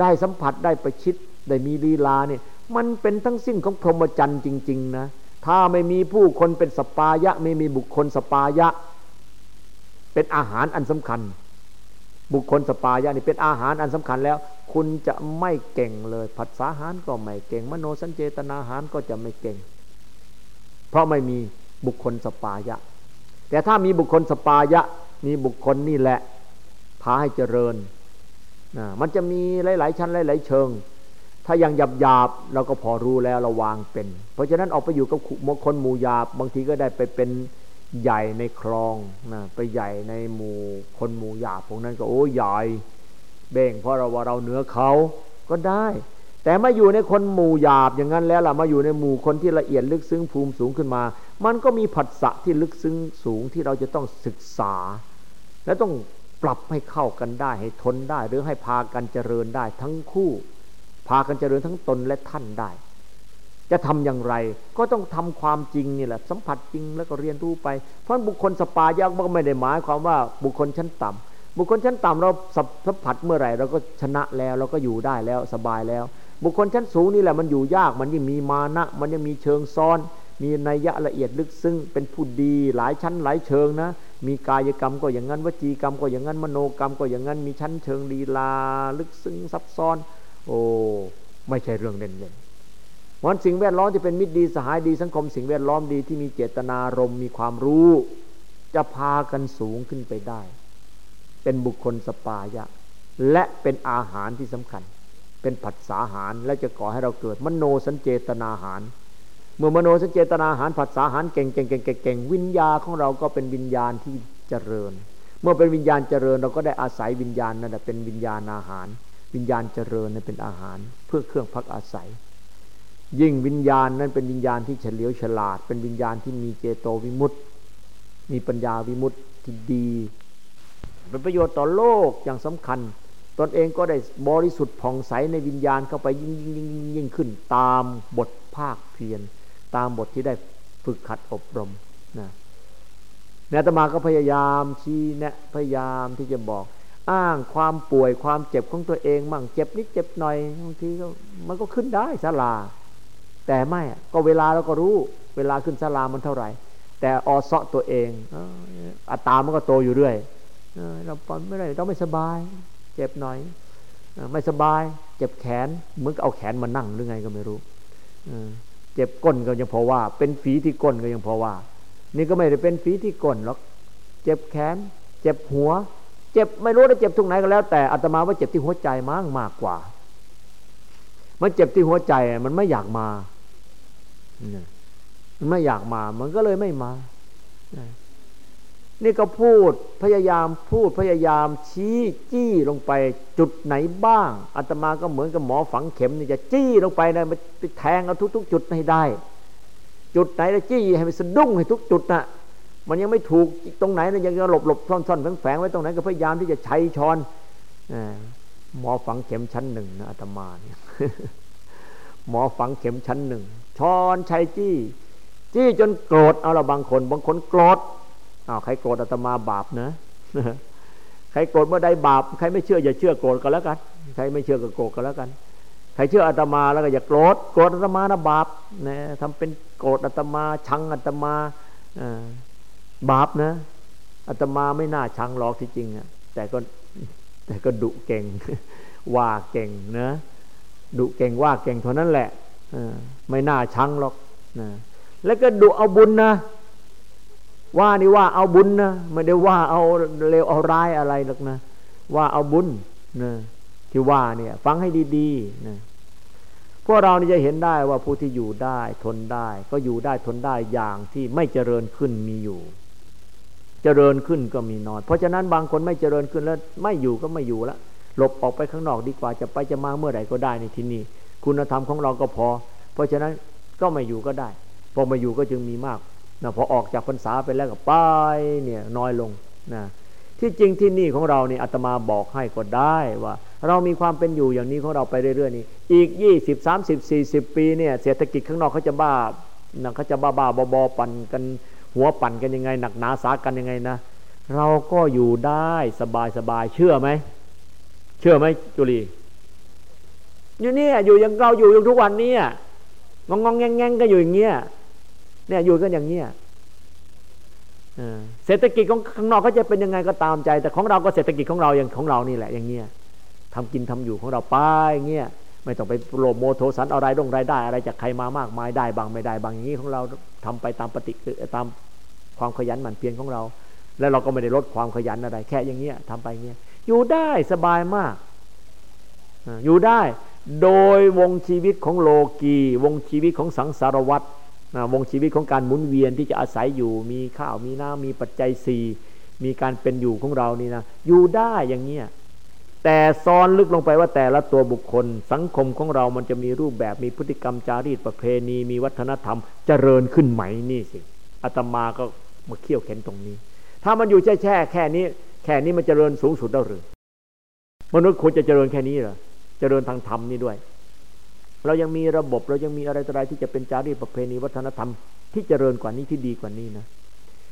ได้สัมผัสได้ประชิดได้มีลีลาเนี่ยมันเป็นทั้งสิ้นของพรหมจรรย์จริง ๆ นะ ถ้าไม่มีผู้คนเป็นสปายะ ไม่มีบุคคลสปายะ เป็นอาหารอันสำคัญ บุคคลสปายะนี่เป็นอาหารอันสำคัญแล้ว คุณจะไม่เก่งเลย ผัสสะหารก็ไม่เก่ง มโนสัญเจตนาหารก็จะไม่เก่ง เพราะไม่มีบุคคลสปายะ แต่ถ้ามีบุคคลสปายะ มีบุคคลนี่แหละพาให้เจริญนะมันจะมีหลาย ๆ ชั้นหลาย ๆ เชิง ถ้ายังหยาบหยาบเราก็พอรู้แล้วเราวางเป็น เพราะฉะนั้นออกไปอยู่กับคนหมู่หยาบบางทีก็ได้ไปเป็นใหญ่ในคลองนะไปใหญ่ในหมู่คนหมู่หยาบพวกนั้นก็โอ้ใหญ่ เบ่ง เพราะเราว่าเราเหนือเขาก็ได้ แต่มาอยู่ในคนหมู่หยาบอย่างนั้นแล้วล่ะมาอยู่ในหมู่คนที่ละเอียดลึกซึ้งภูมิสูงขึ้นมา มันก็มีผัสสะที่ลึกซึ้งสูงที่เราจะต้องศึกษา และต้องปรับให้เข้ากันได้ให้ทนได้ หรือให้พากันเจริญได้ทั้งคู่ พากันเจริญทั้งตนและท่านได้ จะทำอย่างไร ก็ต้องทำความจริงนี่แหละ สัมผัสจริงแล้วก็เรียนรู้ไป เพราะบุคคลสปายากก็ไม่ได้หมายความว่าบุคคลชั้นต่ำ บุคคลชั้นต่ำเราสัมผัสเมื่อไหร่เราก็ชนะแล้วเราก็อยู่ได้แล้วสบายแล้ว บุคคลชั้นสูงนี่แหละมันอยู่ยากมันยังมีมานะ มันยังมีเชิงซ้อน มีนัยยะละเอียดลึกซึ้งเป็นผู้ดีหลายชั้นหลายเชิงนะ มีกายกรรมก็อย่างนั้นวจีกรรมก็อย่างนั้นมโนกรรมก็อย่างนั้นมีชั้นเชิงลีลาลึกซึ้งซับซ้อน โอ้ไม่ใช่เรื่องเล่นๆมันสิ่งแวดล้อมที่เป็นมิตรดีสหายดีสังคมสิ่งแวดล้อมดีที่มีเจตนารมมีความรู้ จะพากันสูงขึ้นไปได้ เป็นบุคคลสปายะ และเป็นอาหารที่สำคัญ เป็นผัสสาหารและจะก่อให้เราเกิด มโนสัญเจตนาหาร เมื่อมโนสัญเจตนาหารผัสสาหารเก่งเก่งเก่งเก่งวิญญาของเราก็เป็นวิญญาณที่เจริญ เมื่อเป็นวิญญาณเจริญ เราก็ได้อาศัยวิญญาณนั่นแหละเป็นวิญญาณอาหาร วิญญาณเจริญนั่นเป็นอาหาร เพื่อเครื่องพักอาศัยยิ่งวิญญาณนั้นเป็นวิญญาณที่เฉลียวฉลาด เป็นวิญญาณที่มีเจโตวิมุตติ มีปัญญาวิมุตติที่ดี เป็นประโยชน์ต่อโลกอย่างสำคัญ ตนเองก็ได้บริสุทธิ์ผ่องใสในวิญญาณเข้าไปยิ่งยิ่งยิ่งยิ่งขึ้นตามบทภาคเพียรตามบทที่ได้ฝึกขัดอบรมนะเนตมาก็พยายามชี้แนะพยายามที่จะบอก อ้างความป่วยความเจ็บของตัวเองมั่งเจ็บนิดเจ็บหน่อยบางทีก็มันก็ขึ้นได้สลา แต่ไม่ก็เวลาเราก็รู้ เวลาขึ้นสลามันเท่าไหร่ แต่ออเซาะตัวเองอัตามันก็โตอยู่เรื่อย เราปอนไม่ได้ต้องไม่สบาย เจ็บหน่อยไม่สบาย เจ็บแขนเหมือนเอาแขนมานั่งหรือไงก็ไม่รู้เจ็บก้นก็ยังพอว่า เป็นฝีที่ก้นก็ยังพอว่า นี่ก็ไม่ได้เป็นฝีที่ก้นหรอกเจ็บแขน เจ็บหัว เจ็บไม่รู้ว่าเจ็บตรงไหนก็แล้ว แต่อาตมาว่าเจ็บที่หัวใจมากมากกว่า มันเจ็บที่หัวใจมันไม่อยากมามันไม่อยากมา มันก็เลยไม่มา นี่ก็พูดพยายามพูดพยายามชี้จี้ลงไปจุดไหนบ้างอาตมาก็เหมือนกับหมอฝังเข็มนี่จะจี้ลงไปนะไปแทงเอาทุก ๆ จุดให้ได้ จุดไหนจะจี้ให้มันสะดุ้งให้ทุกจุดนะ่ะมันยังไม่ถูกตรงไหนนะยังหลบหลบซ่อนซ่อนแฝงไว้ตรงไหนก็พยายามที่จะใช้ช้อนหมอฝังเข็มชั้นหนึ่งนะอาตมาเนี่ยหมอฝังเข็มชั้นหนึ่งช้อนชัยจี้ จี้จนโกรธเอาละบางคน บางคนโกรธ อ้าวใครโกรธอาตมาบาปนะใครโกรธเมื่อใดบาปใครไม่เชื่ออย่าเชื่อโกรธก็แล้วกันใครไม่เชื่อก็โกรธก็แล้วกันใครเชื่ออาตมาแล้วก็อย่าโกรธโกรธอาตมานะบาปนะทำเป็นโกรธอาตมาชังอาตมาบาปนะอาตมาไม่น่าชังหรอกที่จริงอะแต่ก็แต่ก็ดุเก่งว่าเก่งนะดุเก่งว่าเก่งเท่านั้นแหละไม่น่าชังหรอกนะแล้วก็ดุเอาบุญนะ ว่านี่ว่าเอาบุญนะไม่ได้ว่าเอาเลวเอาร้ายอะไรหรอกนะ ว่าเอาบุญนะที่ว่าเนี่ย ฟังให้ดีๆนะพวกเรานี่จะเห็นได้ว่าผู้ที่อยู่ได้ทนได้ ก็อยู่ได้ทนได้อย่างที่ไม่เจริญขึ้นมีอยู่ เจริญขึ้นก็มีน้อยเพราะฉะนั้นบางคนไม่เจริญขึ้นแล้ว ไม่อยู่ก็ไม่อยู่ล้วหลบออกไปข้างนอกดีกว่าจะไปจะมาเมื่อไหร่ก็ได้ในที่นี้คุณธรรมของเราก็พอ เพราะฉะนั้นก็ไม่อยู่ก็ได้พอมาอยู่ก็จึงมีมาก นะพอออกจากพรรษาไปแล้วก็ไปเนี่ยน้อยลงนะที่จริงที่นี่ของเราเนี่ยอาตมาบอกให้ก็ได้ว่า เรามีความเป็นอยู่อย่างนี้ของเราไปเรื่อยๆนี่อีก 20 30 40 ปีเนี่ยเศรษฐกิจข้างนอกเขาจะบ้านะเขาจะบ้าบ้าบอบอปั่นกันหัวปั่นกันยังไง หนักหนาสากันยังไงนะ เราก็อยู่ได้สบายสบายเชื่อไหมเชื่อไหมจุลีอยู่เนี่ยอยู่อย่างเราอยู่อย่างทุกวันนี้งงงองแงงแงงก็อยู่อย่างเงี้ย เนี่ยอยู่กันอย่างเงี้ยเศรษฐกิจของข้างนอกก็จะเป็นยังไงก็ตามใจ แต่ของเราก็เศรษฐกิจของเราอย่างของเรานี่แหละอย่างเงี้ยทำกินทำอยู่ของเราไปเงี้ยไม่ต้องไปโลภโมโทสันอะไรร่งรายได้ อะไรจากใครมามากมายได้บางไม่ได้บางอย่างนี้ของเราทำไปตามปฏิตามความขยันหมั่นเพียรของเรา แล้วเราก็ไม่ได้ลดความขยันอะไร แค่อย่างเงี้ยทำไปเงี้ยอยู่ได้สบายมากอยู่ได้โดยวงชีวิตของโลกี วงชีวิตของสังสารวัตร วงชีวิตของการหมุนเวียนที่จะอาศัยอยู่ มีข้าวมีน้ำมีปัจจัยสี่มีการเป็นอยู่ของเรานี่นะอยู่ได้อย่างเงี้ยแต่ซ้อนลึกลงไปว่าแต่ละตัวบุคคล สังคมของเรามันจะมีรูปแบบมีพฤติกรรมจารีตประเพณี มีวัฒนธรรมจเจริญขึ้นไหมนี่สิอาตมาก็มาเขี่ยวเข็นตรงนี้ ถ้ามันอยู่แช่แช่แค่นี้ แค่นี้มันจเจริญสูงสุดแล้วหรือมนุษย์ควรจะเจริญแค่นี้เหรอเจริญทางธรรมนี่ด้วย เรายังมีระบบเรายังมีอะไรต่ออะไรที่จะเป็นจารีตประเพณีวัฒนธรรมที่เจริญกว่านี้ที่ดีกว่านี้นะ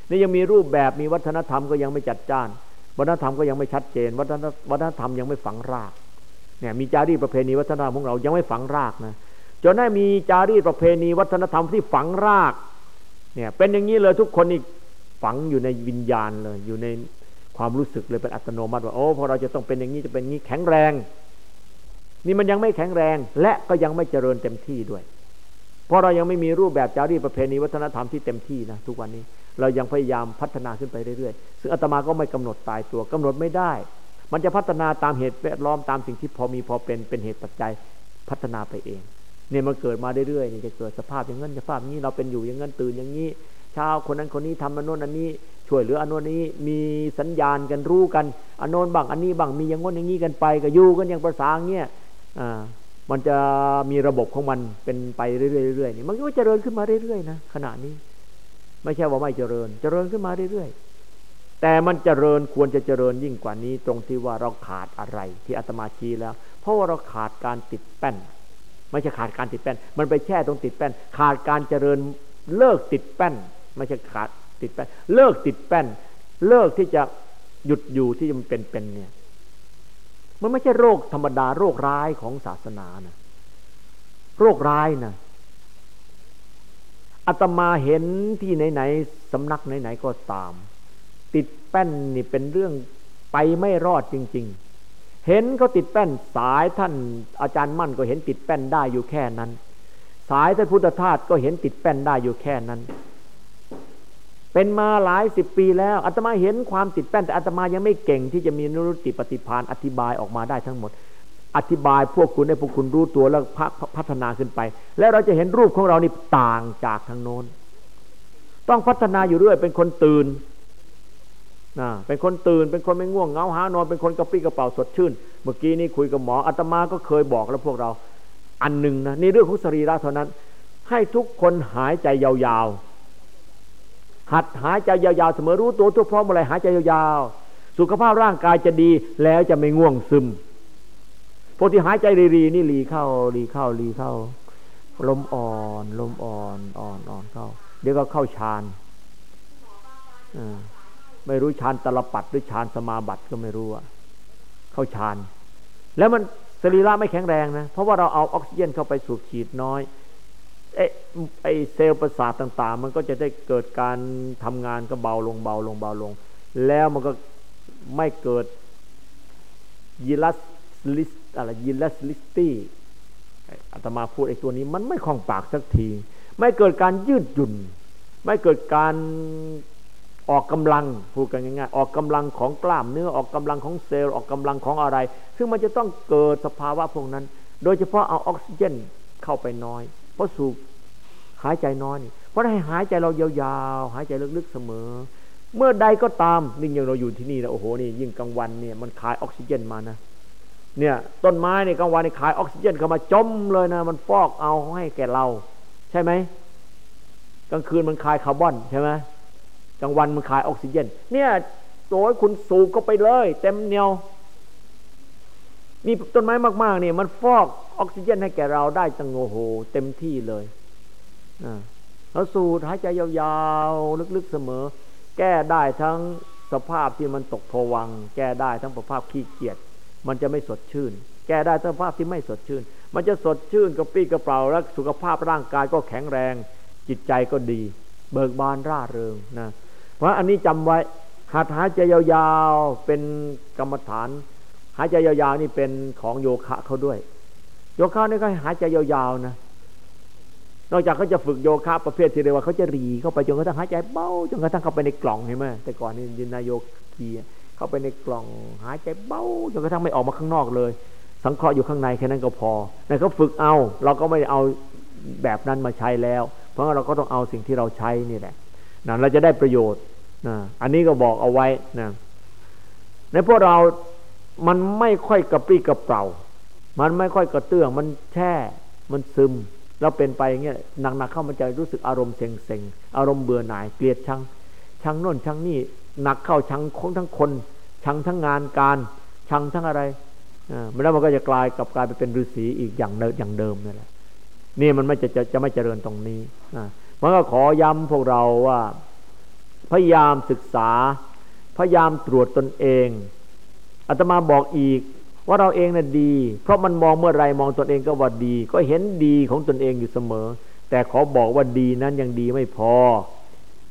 นี่ยังมีรูปแบบมีวัฒนธรรมก็ยังไม่จัดจ้าน วัฒนธรรมก็ยังไม่ชัดเจน วัฒนวัฒนธรรมยังไม่ฝังรากเนี่ยมีจารีตประเพณีวัฒนธรรมของเรายังไม่ฝังรากนะจนได้มีจารีตประเพณีวัฒนธรรมที่ฝังรากเนี่ยเป็นอย่างนี้เลยทุกคนนี่ฝังอยู่ในวิญญาณเลยอยู่ในความรู้สึกเลยเป็นอัตโนมัติว่าโอ้พอเราจะต้องเป็นอย่างนี้จะเป็นนี้แข็งแรง นี่มันยังไม่แข็งแรง และก็ยังไม่เจริญเต็มที่ด้วย เพราะเรายังไม่มีรูปแบบจารีตประเพณีวัฒนธรรมที่เต็มที่นะทุกวันนี้เรายังพยายามพัฒนาขึ้นไปเรื่อยๆ ซึ่งอาตมาก็ไม่กำหนดตายตัวกำหนดไม่ได้ มันจะพัฒนาตามเหตุแวดล้อมตามสิ่งที่พอมีพอเป็นเป็นเหตุปัจจัยพัฒนาไปเอง เนี่ยมันเกิดมาเรื่อยๆนี่จะเกิดสภาพอย่างนั้นสภาพนี้เราเป็นอยู่อย่างนั้นตื่นอย่างนี้เช้าคนนั้นคนนี้ทำอันโน้นอันนี้ ช่วยเหลืออันโน้นนี้มีสัญญาณกันรู้กันอันโน้นบ้างอันนี้บ้างมีอย่างโน้นอย่างนี้กันไปก็อยู่กันอย่างประสานเงี้ย มันจะมีระบบของมันเป็นไปเรื่อยๆนี่มันก็เจริญขึ้นมาเรื่อยๆนะขณะนี้ ไม่ใช่ว่าไม่เจริญ เจริญขึ้นมาเรื่อยๆ แต่มันเจริญควรจะเจริญยิ่งกว่านี้ ตรงที่ว่าเราขาดอะไรที่อาตมาชี้แล้ว เพราะว่าเราขาดการติดแป้น ไม่ใช่ขาดการติดแป้น มันไปแช่ตรงติดแป้น ขาดการเจริญเลิกติดแป้น ไม่ใช่ขาดติดแป้น เลิกติดแป้น เลิกที่จะหยุดอยู่ที่มันเป็นเเนี่ย มันไม่ใช่โรคธรรมดาโรคร้ายของศาสนานะโรคร้ายนะอาตมาเห็นที่ไหนๆสำนักไหนๆก็ตาม ติดแป้นนี่เป็นเรื่องไปไม่รอดจริง ๆ เห็นเขาติดแป้นสายท่านอาจารย์มั่นก็เห็นติดแป้นได้อยู่แค่นั้น สายท่านพุทธทาสก็เห็นติดแป้นได้อยู่แค่นั้น เป็นมาหลายสิบปีแล้วอาตมาเห็นความติดแป้น แต่อาตมายังไม่เก่งที่จะมีนุรุติปฏิพานอธิบายออกมาได้ทั้งหมด อธิบายพวกคุณให้พวกคุณรู้ตัวแล้วพัฒนาขึ้นไป แล้วเราจะเห็นรูปของเรานี่ต่างจากทางโน้น ต้องพัฒนาอยู่เรื่อยเป็นคนตื่นนะเป็นคนตื่นเป็นคนไม่ง่วงเงาหานอนเป็นคนกระปรี้กระเป๋าสดชื่น เมื่อกี้นี้คุยกับหมออาตมาก็เคยบอกแล้วพวกเรา อันหนึ่งนะในเรื่องของสรีระเท่านั้น ให้ทุกคนหายใจยาวๆ หัดหายใจยาวๆเสมอรู้ตัวทุกพร้อมอะไรหายใจยาวๆสุขภาพร่างกายจะดีแล้วจะไม่ง่วงซึมพวกที่หายใจรีๆนี่รีเข้ารีเข้ารีเข้า ลมอ่อนลมอ่อนอ่อนอ่อนเข้า เดี๋ยวก็เข้าฌานไม่รู้ฌานตลปัดหรือฌานสมาบัติก็ไม่รู้อะเข้าฌาน แล้วมันสรีระไม่แข็งแรงนะ เพราะว่าเราเอาออกซิเจนเข้าไปสูบฉีดน้อย ไอ้ไอเซลล์ประสาทต่าง ๆ มันก็จะได้เกิดการทำงานก็เบาลงเบาลงเบาลง แล้วมันก็ไม่เกิด elastic อะไร elasticity อาตมาพูดไอ้ตัวนี้มันไม่คล่องปากสักที ไม่เกิดการยืดหยุ่น ไม่เกิดการออกกำลังพูดกันง่ายๆออกกำลังของกล้ามเนื้อออกกำลังของเซลล์ออกกำลังของอะไร ซึ่งมันจะต้องเกิดสภาวะพวกนั้น โดยเฉพาะเอาออกซิเจนเข้าไปน้อย เพราะสูบหายใจน้อยนี่เพราะให้หายใจเรายาวๆ หายใจลึกๆเสมอ เมื่อใดก็ตามนี่ยังเราอยู่ที่นี่นะโอ้โหนี่ยิ่งกลางวันเนี่ยมันขายออกซิเจนมานะเนี่ยต้นไม้ในกลางวันขายออกซิเจนเข้ามาจมเลยนะ มันฟอกเอาให้แก่เรา ใช่ไหมกลางคืนมันคายคาร์บอนใช่ไหมกลางวันมันคายออกซิเจน เนี่ยโอยคุณสูบก็ไปเลย เต็มเหนียว มีต้นไม้มากๆเนี่ยมันฟอกออกซิเจนให้แก่เราได้ตั้งโอโห เต็มที่เลยแล้วสูดหายใจยาวๆ ลึกๆเสมอ แก้ได้ทั้งสภาพที่มันตกผวัง แก้ได้ทั้งสภาพขี้เกียจมันจะไม่สดชื่น แก้ได้สภาพที่ไม่สดชื่น มันจะสดชื่นกระปี้กระเป๋าและสุขภาพร่างกายก็แข็งแรง จิตใจก็ดี เบิกบานร่าเริงนะเพราะอันนี้จำไว้หัดหายใจยาวๆเป็นกรรมฐาน หายใจยาวๆนี่เป็นของโยคะเขาด้วย โยคะนี่ก็หายใจยาวๆนะนอกจากเขาจะฝึกโยคะประเภทที่เรียกว่าเขาจะรีเข้าไปจนกระทั่งหายใจเบาจนกระทั่งเข้าไปในกล่องเห็นไหมแต่ก่อนนี่ยินนายโยคีเข้าไปในกล่อง หายใจเบาจนกระทั่งไม่ออกมาข้างนอกเลย สังเคราะห์อยู่ข้างในแค่นั้นก็พอแต่เขาฝึกเอา เราก็ไม่เอาแบบนั้นมาใช้แล้ว เพราะเราก็ต้องเอาสิ่งที่เราใช้นี่แหละนะเราจะได้ประโยชน์นะอันนี้ก็บอกเอาไว้นะในพวกเรา มันไม่ค่อยกระปรี้กระเป๋ามันไม่ค่อยกระเตื้อง มันแช่ มันซึมเราเป็นไปอย่างเงี้ยหนักๆเข้ามันจะรู้สึกอารมณ์เซ็งๆ อารมณ์เบื่อหน่าย เกลียดชัง ชังโน่นชังนี่ หนักเข้าชังคงทั้งคน ชังทั้งงานการ ชังทั้งอะไรอ่าแล้วมันก็จะกลายกับกลายไปเป็นฤาษีอีกอย่างเดิมอย่างเดิมนั่แหละ นี่มันไม่จะจะจะไม่เจริญตรงนี้อ่ามันก็ขอย้ำพวกเราว่า พยายามศึกษา พยายามตรวจตนเอง อาตมาบอกอีก ว่าเราเองน่ะดี เพราะมันมองเมื่อไรมองตนเองก็ว่าดี ก็เห็นดีของตนเองอยู่เสมอ แต่ขอบอกว่าดีนั้นยังดีไม่พอ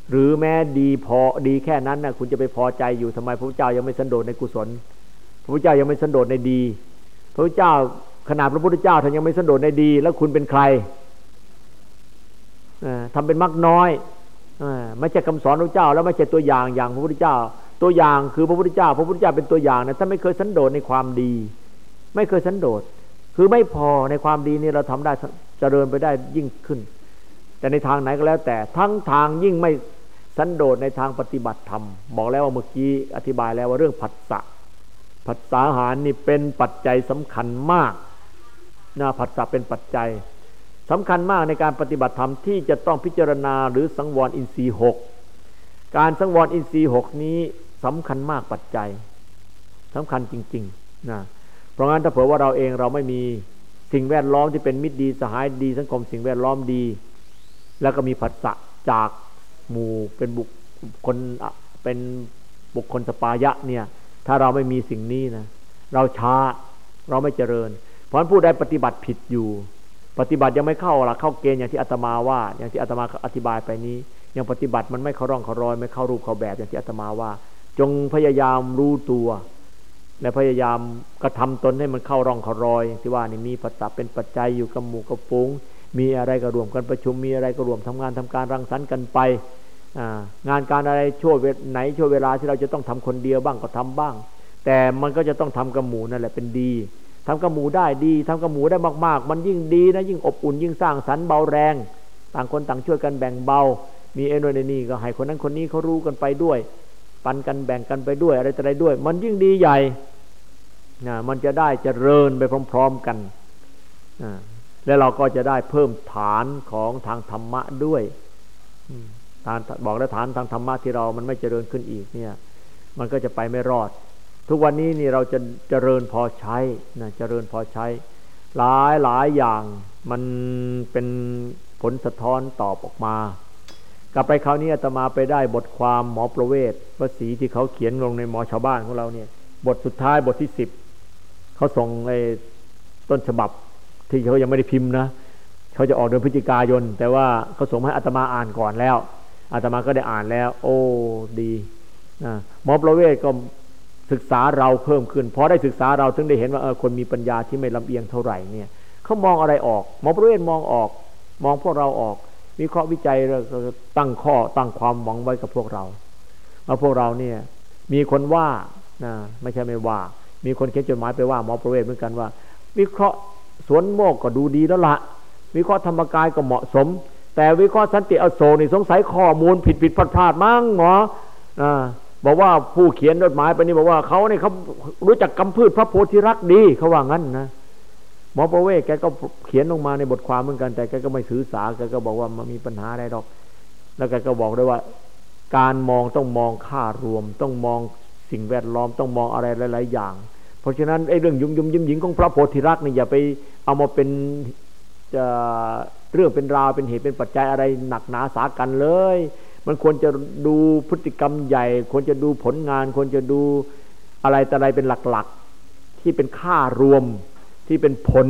หรือแม้ดีพอดีแค่นั้นนะคุณจะไปพอใจอยู่ทำไมพระพุทธเจ้ายังไม่สันโดษในกุศล พระพุทธเจ้ายังไม่สันโดษในดี พระพุทธเจ้าขนาดพระพุทธเจ้าท่านยังไม่สันโดษในดี แล้วคุณเป็นใครทำเป็นมักน้อยไม่ใช่คำสอนพระเจ้า แล้วไม่ใช่ตัวอย่างอย่างพระพุทธเจ้า ตัวอย่างคือพระพุทธเจ้า พระพุทธเจ้าเป็นตัวอย่างนะท่านไม่เคยสันโดษในความดี ไม่เคยสันโดษคือไม่พอในความดีนี่เราทำได้เจริญไปได้ยิ่งขึ้น แต่ในทางไหนก็แล้ว แต่ทั้งทางยิ่งไม่สันโดษในทางปฏิบัติธรรม บอกแล้วว่าเมื่อกี้อธิบายแล้วว่าเรื่องผัสสะผัสสะหารนี่เป็นปัจจัยสำคัญมากนะผัสสะเป็นปัจจัยสำคัญมากในการปฏิบัติธรรมที่จะต้องพิจารณาหรือสังวรอินทรีย์หกการสังวรอินทรีย์หกนี้ สำคัญมากปัจจัยสำคัญจริงๆนะเพราะงั้นถ้าเผื่อว่าเราเองเราไม่มีสิ่งแวดล้อมที่เป็นมิตรดีสหายดี สังคมสิ่งแวดล้อมดี แล้วก็มีผัสสะจากหมู่เป็นบุคคลเป็นบุคคลสปายะเนี่ย ถ้าเราไม่มีสิ่งนี้นะเราช้าเราไม่เจริญ เพราะนั้นผู้ใดปฏิบัติผิดอยู่ ปฏิบัติยังไม่เข้าหลักเข้าเกณฑ์อย่างที่อาตมาว่า อย่างที่อาตมาอธิบายไปนี้ ยังปฏิบัติมันไม่เข้าร่องเข้ารอย ไม่เข้ารูปเข้าแบบอย่างที่อาตมาว่า จงพยายามรู้ตัว และพยายามกระทำตนให้มันเข้าร่องเข้ารอยที่ว่านี่มีปัจจัยเป็นปัจจัยอยู่กับหมู่กับฟงมีอะไรก็รวมกันประชุมมีอะไรก็รวมทำงานทำการรังสรรค์กันไปงานการอะไรช่วงไหนช่วงเวลาที่เราจะต้องทำคนเดียวบ้างก็ทำบ้าง แต่มันก็จะต้องทำกับหมู่นั่นแหละเป็นดีทำกระหมูได้ดีทำกระหมูได้มาก ๆ มันยิ่งดีนะยิ่งอบอุ่นยิ่งสร้างสรรค์เบาแรง ต่างคนต่างช่วยกันแบ่งเบา มีเอโนนนี่ก็ให้คนนั้นคนนี้เขารู้กันไปด้วย ปันกันแบ่งกันไปด้วยอะไรอะไรด้วย มันยิ่งดีใหญ่นะมันจะได้เจริญไปพร้อม ๆกันแล้วเราก็จะได้เพิ่มฐานของทางธรรมะด้วยฐานบอกแล้วฐานทางธรรมะที่เรามันไม่เจริญขึ้นอีกเนี่ย มันก็จะไปไม่รอด ทุกวันนี้นี่เราจะเจริญพอใช้นะเจริญพอใช้ หลายหลายอย่างมันเป็นผลสะท้อนตอบออกมา กลับไปคราวนี้อาตมาไปได้บทความหมอประเวศภาษีที่เขาเขียนลงในหมอชาวบ้านของเราเนี่ย บทสุดท้ายบทที่สิบเขาส่งไอ้ต้นฉบับที่เขายังไม่ได้พิมพ์นะเขาจะออกเดือนพฤศจิกายน แต่ว่าเขาส่งให้อาตมาอ่านก่อนแล้วอาตมาก็ได้อ่านแล้ว โอ้ดีหมอประเวศก็ศึกษาเราเพิ่มขึ้นพอได้ศึกษาเราถึงได้เห็นว่าเออคนมีปัญญาที่ไม่ลำเอียงเท่าไหร่เนี่ยเขามองอะไรออก หมอประเวศมองออก มองพวกเราออก วิเคราะห์วิจัยแล้วตั้งข้อตั้งความหวังไว้กับพวกเราว่าพวกเราเนี่ย มีคนว่านะไม่ใช่ไม่ว่า มีคนเขียนจดหมายไปว่าหมอประเวศเหมือนกันว่า วิเคราะห์สวนโมกก็ดูดีแล้วละวิเคราะห์ธรรมกายก็เหมาะสม แต่วิเคราะห์สันติอโศนี่สงสัยข้อมูลผิดผิดพลาดพลาดมั้งหมออ่าบอกว่าผู้เขียนจดหมายไปนี่บอกว่าเขาเนี่ยเขารู้จักกำพืชพระโพธิรักดีเขาว่างั้นนะ หมอประเวศแกก็เขียนลงมาในบทความเหมือนกัน แต่แกก็ไม่สื่อสารแกก็บอกว่ามันมีปัญหาอะไรหรอก แล้วแกก็บอกด้วยว่า การมองต้องมองค่ารวม ต้องมองสิ่งแวดล้อมต้องมองอะไรหลาย ๆ อย่าง เพราะฉะนั้นไอ้เรื่องยุ่มยุ่มยิ้มหญิงของพระโพธิรักษ์นี่อย่าไปเอามาเป็นจะเรื่องเป็นราวเป็นเหตุเป็นปัจจัยอะไรหนักหนาสากันเลย มันควรจะดูพฤติกรรมใหญ่ ควรจะดูผลงาน ควรจะดูอะไรแต่อะไรเป็นหลัก ๆ ที่เป็นค่ารวม ที่เป็นผล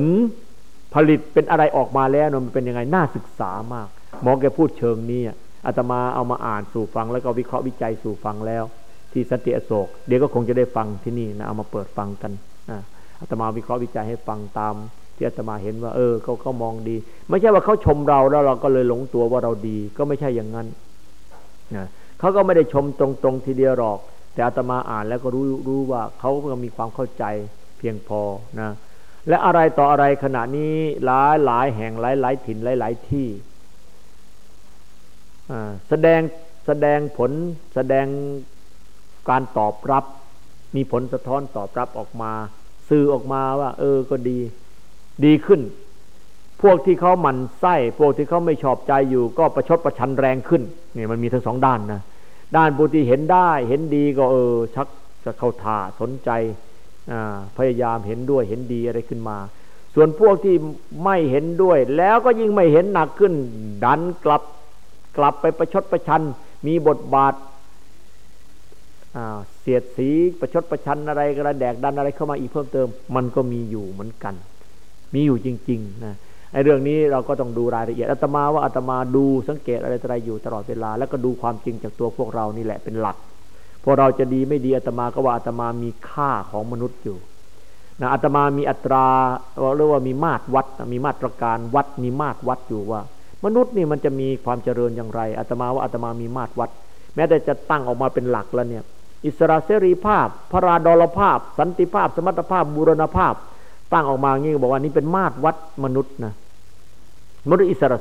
ผลิตเป็นอะไรออกมาแล้วมันเป็นยังไงน่าศึกษามาก หมอแกพูดเชิงนี้อาตมาเอามาอ่านสู่ฟังแล้วก็วิเคราะห์วิจัยสู่ฟังแล้ว ที่สติอโศก เดี๋ยวก็คงจะได้ฟังที่นี่นะเอามาเปิดฟังกันอาตมาวิเคราะห์วิจัยให้ฟังตาม ที่อาตมาเห็นว่า เออเขาเขามองดี ไม่ใช่ว่าเขาชมเราแล้วเราก็เลยหลงตัวว่าเราดี ก็ไม่ใช่อย่างนั้นนะเขาก็ไม่ได้ชมตรงๆทีเดียวหรอก แต่อาตมาอ่านแล้วก็รู้รู้ว่าเขาก็มีความเข้าใจเพียงพอนะ และอะไรต่ออะไรขณะนี้หลายหลายแห่งหลายหลายถิ่นหลายหลายที่แสดงแสดงผลแสดงการตอบรับ มีผลสะท้อนตอบรับออกมา สื่อออกมาว่า เออก็ดีดีขึ้น พวกที่เขาหมั่นไส้พวกที่เขาไม่ชอบใจอยู่ ก็ประชดประชันแรงขึ้นนี่มันมีทั้งสองด้านนะด้านผู้ที่เห็นได้เห็นดีก็เออชักจะเข้าท่าสนใจ พยายามเห็นด้วยเห็นดีอะไรขึ้นมา ส่วนพวกที่ไม่เห็นด้วย แล้วก็ยิ่งไม่เห็นหนักขึ้น ดันกลับกลับไปประชดประชัน มีบทบาทเสียดสีประชดประชันอะไรกระแดกดันอะไรเข้ามาอีกเพิ่มเติม มันก็มีอยู่เหมือนกัน มีอยู่จริงๆนะไอ้เรื่องนี้เราก็ต้องดูรายละเอียดอาตมาว่าอาตมาดูสังเกตอะไรอะไรอยู่ตลอดเวลา แล้วก็ดูความจริงจากตัวพวกเรานี่แหละเป็นหลัก พอเราจะดีไม่ดีอาตมาก็ว่าอาตมามีค่าของมนุษย์อยู่นะอาตมามีอัตราเรียกว่ามีมาตรวัดมีมาตรการวัดมีมาตรวัดอยู่ว่า มนุษย์นี่มันจะมีความเจริญอย่างไรอาตมาว่าอาตมามีมาตรวัด แม้แต่จะตั้งออกมาเป็นหลักแล้วเนี่ยอิสระเสรีภาพ พระราดลภาพ สันติภาพ สมรรถภาพบูรณภาพ ตั้งออกมางี้บอกว่านี่เป็นมาตรวัดมนุษย์นะมนุษย์อิสระ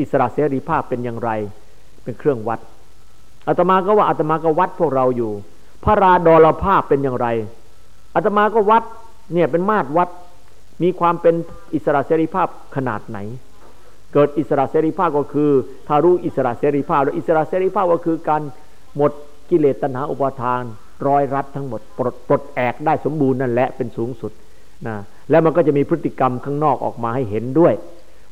อิสระเสรีภาพเป็นอย่างไร เป็นเครื่องวัด อาตมาก็ว่าอาตมาก็วัดพวกเราอยู่ พระราดลภาพเป็นอย่างไรอาตมาก็วัดเนี่ยเป็นมาตรวัดมีความเป็นอิสระเสรีภาพขนาดไหน เกิดอิสระเสรีภาพก็คือถ้ารู้อิสระเสรีภาพ แล้วอิสระเสรีภาพก็คือการหมดกิเลสตัณหาอุปาทานรอยรัดทั้งหมดปลดปลดแอกได้สมบูรณ์นั่นแหละเป็นสูงสุดนะแล้วมันก็จะมีพฤติกรรมข้างนอกออกมาให้เห็นด้วย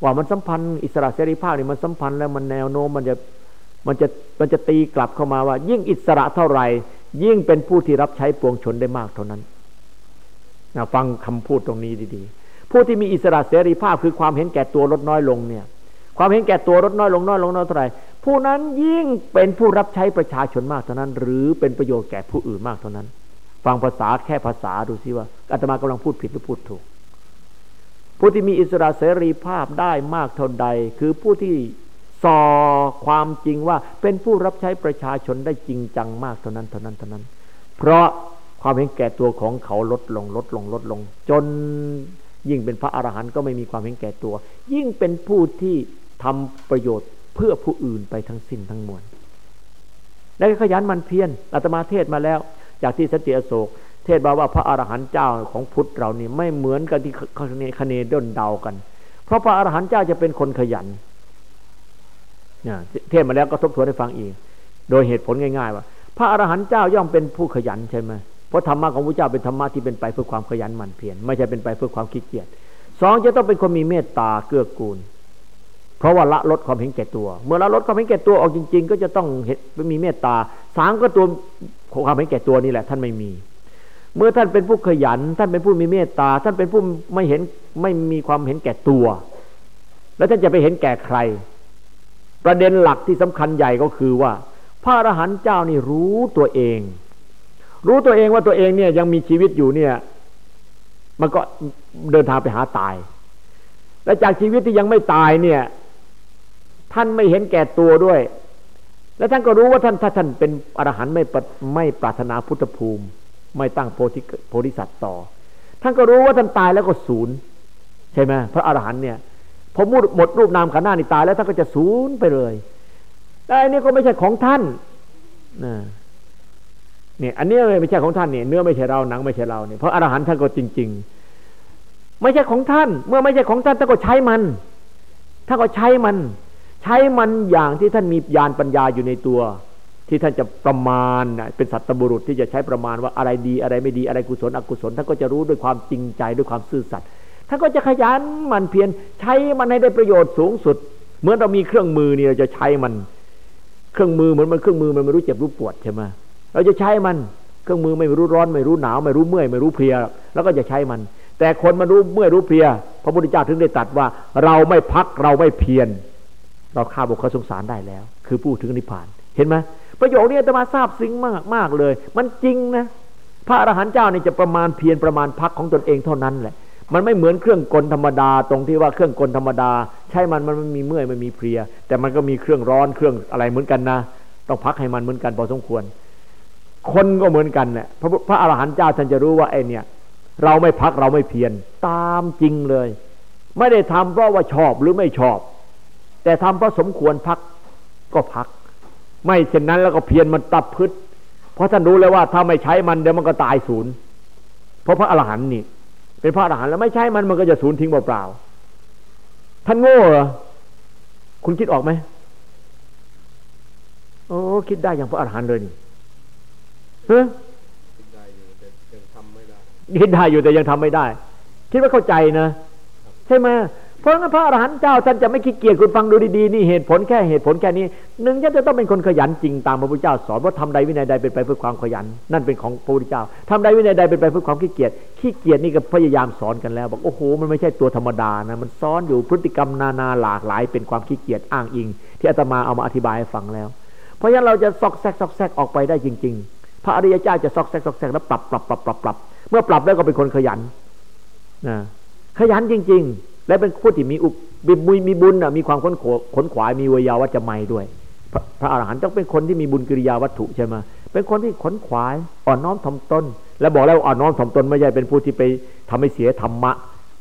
ว่ามันสัมพันธ์อิสระเสรีภาพนี่มันสัมพันธ์แล้วมันแนวโน้มมันจะ มันจะมันจะตีกลับเข้ามาว่า ยิ่งอิสระเท่าไหร่ ยิ่งเป็นผู้ที่รับใช้ปวงชนได้มากเท่านั้นนะฟังคำพูดตรงนี้ดีๆ ผู้ที่มีอิสระเสรีภาพคือความเห็นแก่ตัวลดน้อยลงเนี่ย ความเห็นแก่ตัวลดน้อยลงน้อยลงน้อยเท่าไหร่ผู้นั้นยิ่งเป็นผู้รับใช้ประชาชนมากเท่านั้น หรือเป็นประโยชน์แก่ผู้อื่นมากเท่านั้น ฟังภาษาแค่ภาษาดูซิว่าอาตมากำลังพูดผิดหรือพูดถูก ผู้ที่มีอิสระเสรีภาพได้มากเท่าใด คือผู้ที่ ส่อความจริงว่าเป็นผู้รับใช้ประชาชนได้จริงจังมากเท่านั้นเท่านั้นเท่านั้น เพราะความเห็นแก่ตัวของเขาลดลงลดลงลดลง จนยิ่งเป็นพระอรหันต์ก็ไม่มีความเห็นแก่ตัว ยิ่งเป็นผู้ที่ทำประโยชน์เพื่อผู้อื่นไปทั้งสิ้นทั้งมวลและขยันมันเพียรอาตมาเทศมาแล้ว จากที่สติอโศก เทศมาว่าพระอรหันต์เจ้าของพุทธเรานี่ไม่เหมือนกันที่คเนด้นเดากัน เพราะพระอรหันต์เจ้าจะเป็นคนขยัน เทศมาแล้วก็ทบทวนให้ฟังอีก โดยเหตุผลง่าย ๆ ว่า พระอรหันต์เจ้าย่อมเป็นผู้ขยันใช่ไหมเพราะธรรมะของพระเจ้าเป็นธรรมะที่เป็นไปเพื่อความขยันหมั่นเพียรไม่ใช่เป็นไปเพื่อความขี้เกียจสองจะต้องเป็นคนมีเมตตาเกื้อกูล เพราะว่าละลดความเห็นแก่ตัว เมื่อละลดความเห็นแก่ตัวออกจริง ๆ ก็จะต้องเห็นมีเมตตาสามก็ตัวความเห็นแก่ตัวนี่แหละ ท่านไม่มี เมื่อท่านเป็นผู้ขยัน ท่านเป็นผู้มีเมตตา ท่านเป็นผู้ไม่เห็นไม่มีความเห็นแก่ตัว แล้วท่านจะไปเห็นแก่ใคร ประเด็นหลักที่สำคัญใหญ่ก็คือว่า พระอรหันต์เจ้านี่รู้ตัวเอง รู้ตัวเองว่าตัวเองเนี่ยยังมีชีวิตอยู่เนี่ย มันก็เดินทางไปหาตาย และจากชีวิตที่ยังไม่ตายเนี่ย ท่านไม่เห็นแก่ตัวด้วย และท่านก็รู้ว่าท่านถ้าท่านเป็นอรหันต์ไม่ไม่ปรารถนาพุทธภูมิ ไม่ตั้งโพธิโพธิสัตว์ต่อ ท่านก็รู้ว่าท่านตายแล้วก็ศูนย์ใช่ไหมพระอรหันต์เนี่ย พอมุดหมดรูปนามขันหน้านี่ตายแล้วท่านก็จะสูญไปเลย แต่อันนี้ก็ไม่ใช่ของท่านนะเนี่ยอันนี้ไม่ใช่ของท่านเนี่ยเนื้อไม่ใช่เราหนังไม่ใช่เราเนี่ยเพราะอรหันต์ท่านก็จริง ๆ ไม่ใช่ของท่าน เมื่อไม่ใช่ของท่านท่านก็ใช้มันท่านก็ใช้มัน ใช้มันอย่างที่ท่านมีญาณปัญญาอยู่ในตัว ที่ท่านจะประมาณเป็นสัตบุรุษที่จะใช้ประมาณว่าอะไรดีอะไรไม่ดีอะไรกุศลอกุศลท่านก็จะรู้ด้วยความจริงใจด้วยความซื่อสัตย์ ท่านก็จะขยันมันเพียรใช้มันให้ได้ประโยชน์สูงสุด เหมือนเรามีเครื่องมือนี่เราจะใช้มัน เครื่องมือเหมือนมันเครื่องมือมันไม่รู้เจ็บรู้ปวดใช่ไหมเราจะใช้มันเครื่องมือไม่รู้ร้อนไม่รู้หนาวไม่รู้เมื่อยไม่รู้เพลีย แล้วก็จะใช้มัน แต่คนมันรู้เมื่อยรู้เพลีย พระพุทธเจ้าถึงได้ตัดว่า เราไม่พักเราไม่เพียรเราฆ่าบุคคลสงสารได้แล้ว คือผู้ถึงนิพพาน เห็นไหมประโยคนี้จะมาทราบซึ้งมากมากเลย มันจริงนะ พระอรหันต์เจ้านี่จะประมาณเพียรประมาณพักของตนเองเท่านั้นแหละ มันไม่เหมือนเครื่องกลธรรมดา ตรงที่ว่าเครื่องกลธรรมดา ใช่มันมันไม่มีเมื่อยไม่มีเพลีย แต่มันก็มีเครื่องร้อนเครื่องอะไรเหมือนกันนะ ต้องพักให้มันเหมือนกันพอสมควร คนก็เหมือนกันเนี่ยพระพระอรหันต์เจ้าท่านจะรู้ว่าไอเนี่ย เราไม่พักเราไม่เพียรตามจริงเลย ไม่ได้ทำเพราะว่าชอบหรือไม่ชอบ แต่ทำเพราะสมควรพักก็พัก ไม่เช่นนั้นแล้วก็เพียรมันตับพึษเพราะท่านรู้แล้วว่าถ้าไม่ใช้มันเดี๋ยวมันก็ตายศูนย์เพราะพระอรหันต์นี่ เป็นพระอรหันต์แล้วไม่ใช้มันมันก็จะศูนย์ทิ้งเปล่าๆท่านโง่เหรอคุณคิดออกไหมโอ้คิดได้อย่างพระอรหันต์เลยนี่เฮ้ยคิดได้อยู่แต่ยังทำไม่ได้คิดได้อยู่แต่ยังทำไม่ได้ คิดว่าเข้าใจนะ ใช่ไหมเพ ราะงั้นพระอรหันต์เจ้าท่านจะไม่ขี้เกียจคุณฟังดูดีๆนี่เหตุผลแค่เหตุผลแค่นี้หนึ่งท่านจะต้องเป็นคนขยันจริงตามพระพุทธเจ้าสอนว่าทำใดวินัยใดเป็นไปเพื่อความขยัน นั่นเป็นของพระพุทธเจ้าทำใดวินัยใดเป็นไปเพื่อความขี้เกียจขี้เกียจนี่ก็พยายามสอนกันแล้วบอกโอ้โหมันไม่ใช่ตัวธรรมดานะมันซ้อนอยู่พฤติกรรมนานาหลากหลาย เป็นความขี้เกียจอ้างอิง ที่อาตมาเอามาอธิบายให้ฟังแล้ว เพราะฉะนั้นเราจะซอกแซกซอกแซกออกไปได้จริง ๆ พระอริยเจ้าจะซอกแซกซอกแซกแล้วปรับปรับปรับปรับปรับเมื่อปรับแล้วก็เป็นคนขยันนะขยันจริง ๆ และเป็นผู้ที่มีอุมีบุญมีบุญมีความขนขนขวายมีวิยาวัจจะไม่ด้วย พระอรหันต์ต้องเป็นคนที่มีบุญกิริยาวัตถุใช่ไหมเป็นคนที่ขนขวายอ่อนน้อมถ่อมตน แล้วบอกแล้วอ่อนน้อมถ่อมตนไม่ใช่เป็นผู้ที่ไปทำให้เสียธรรมะ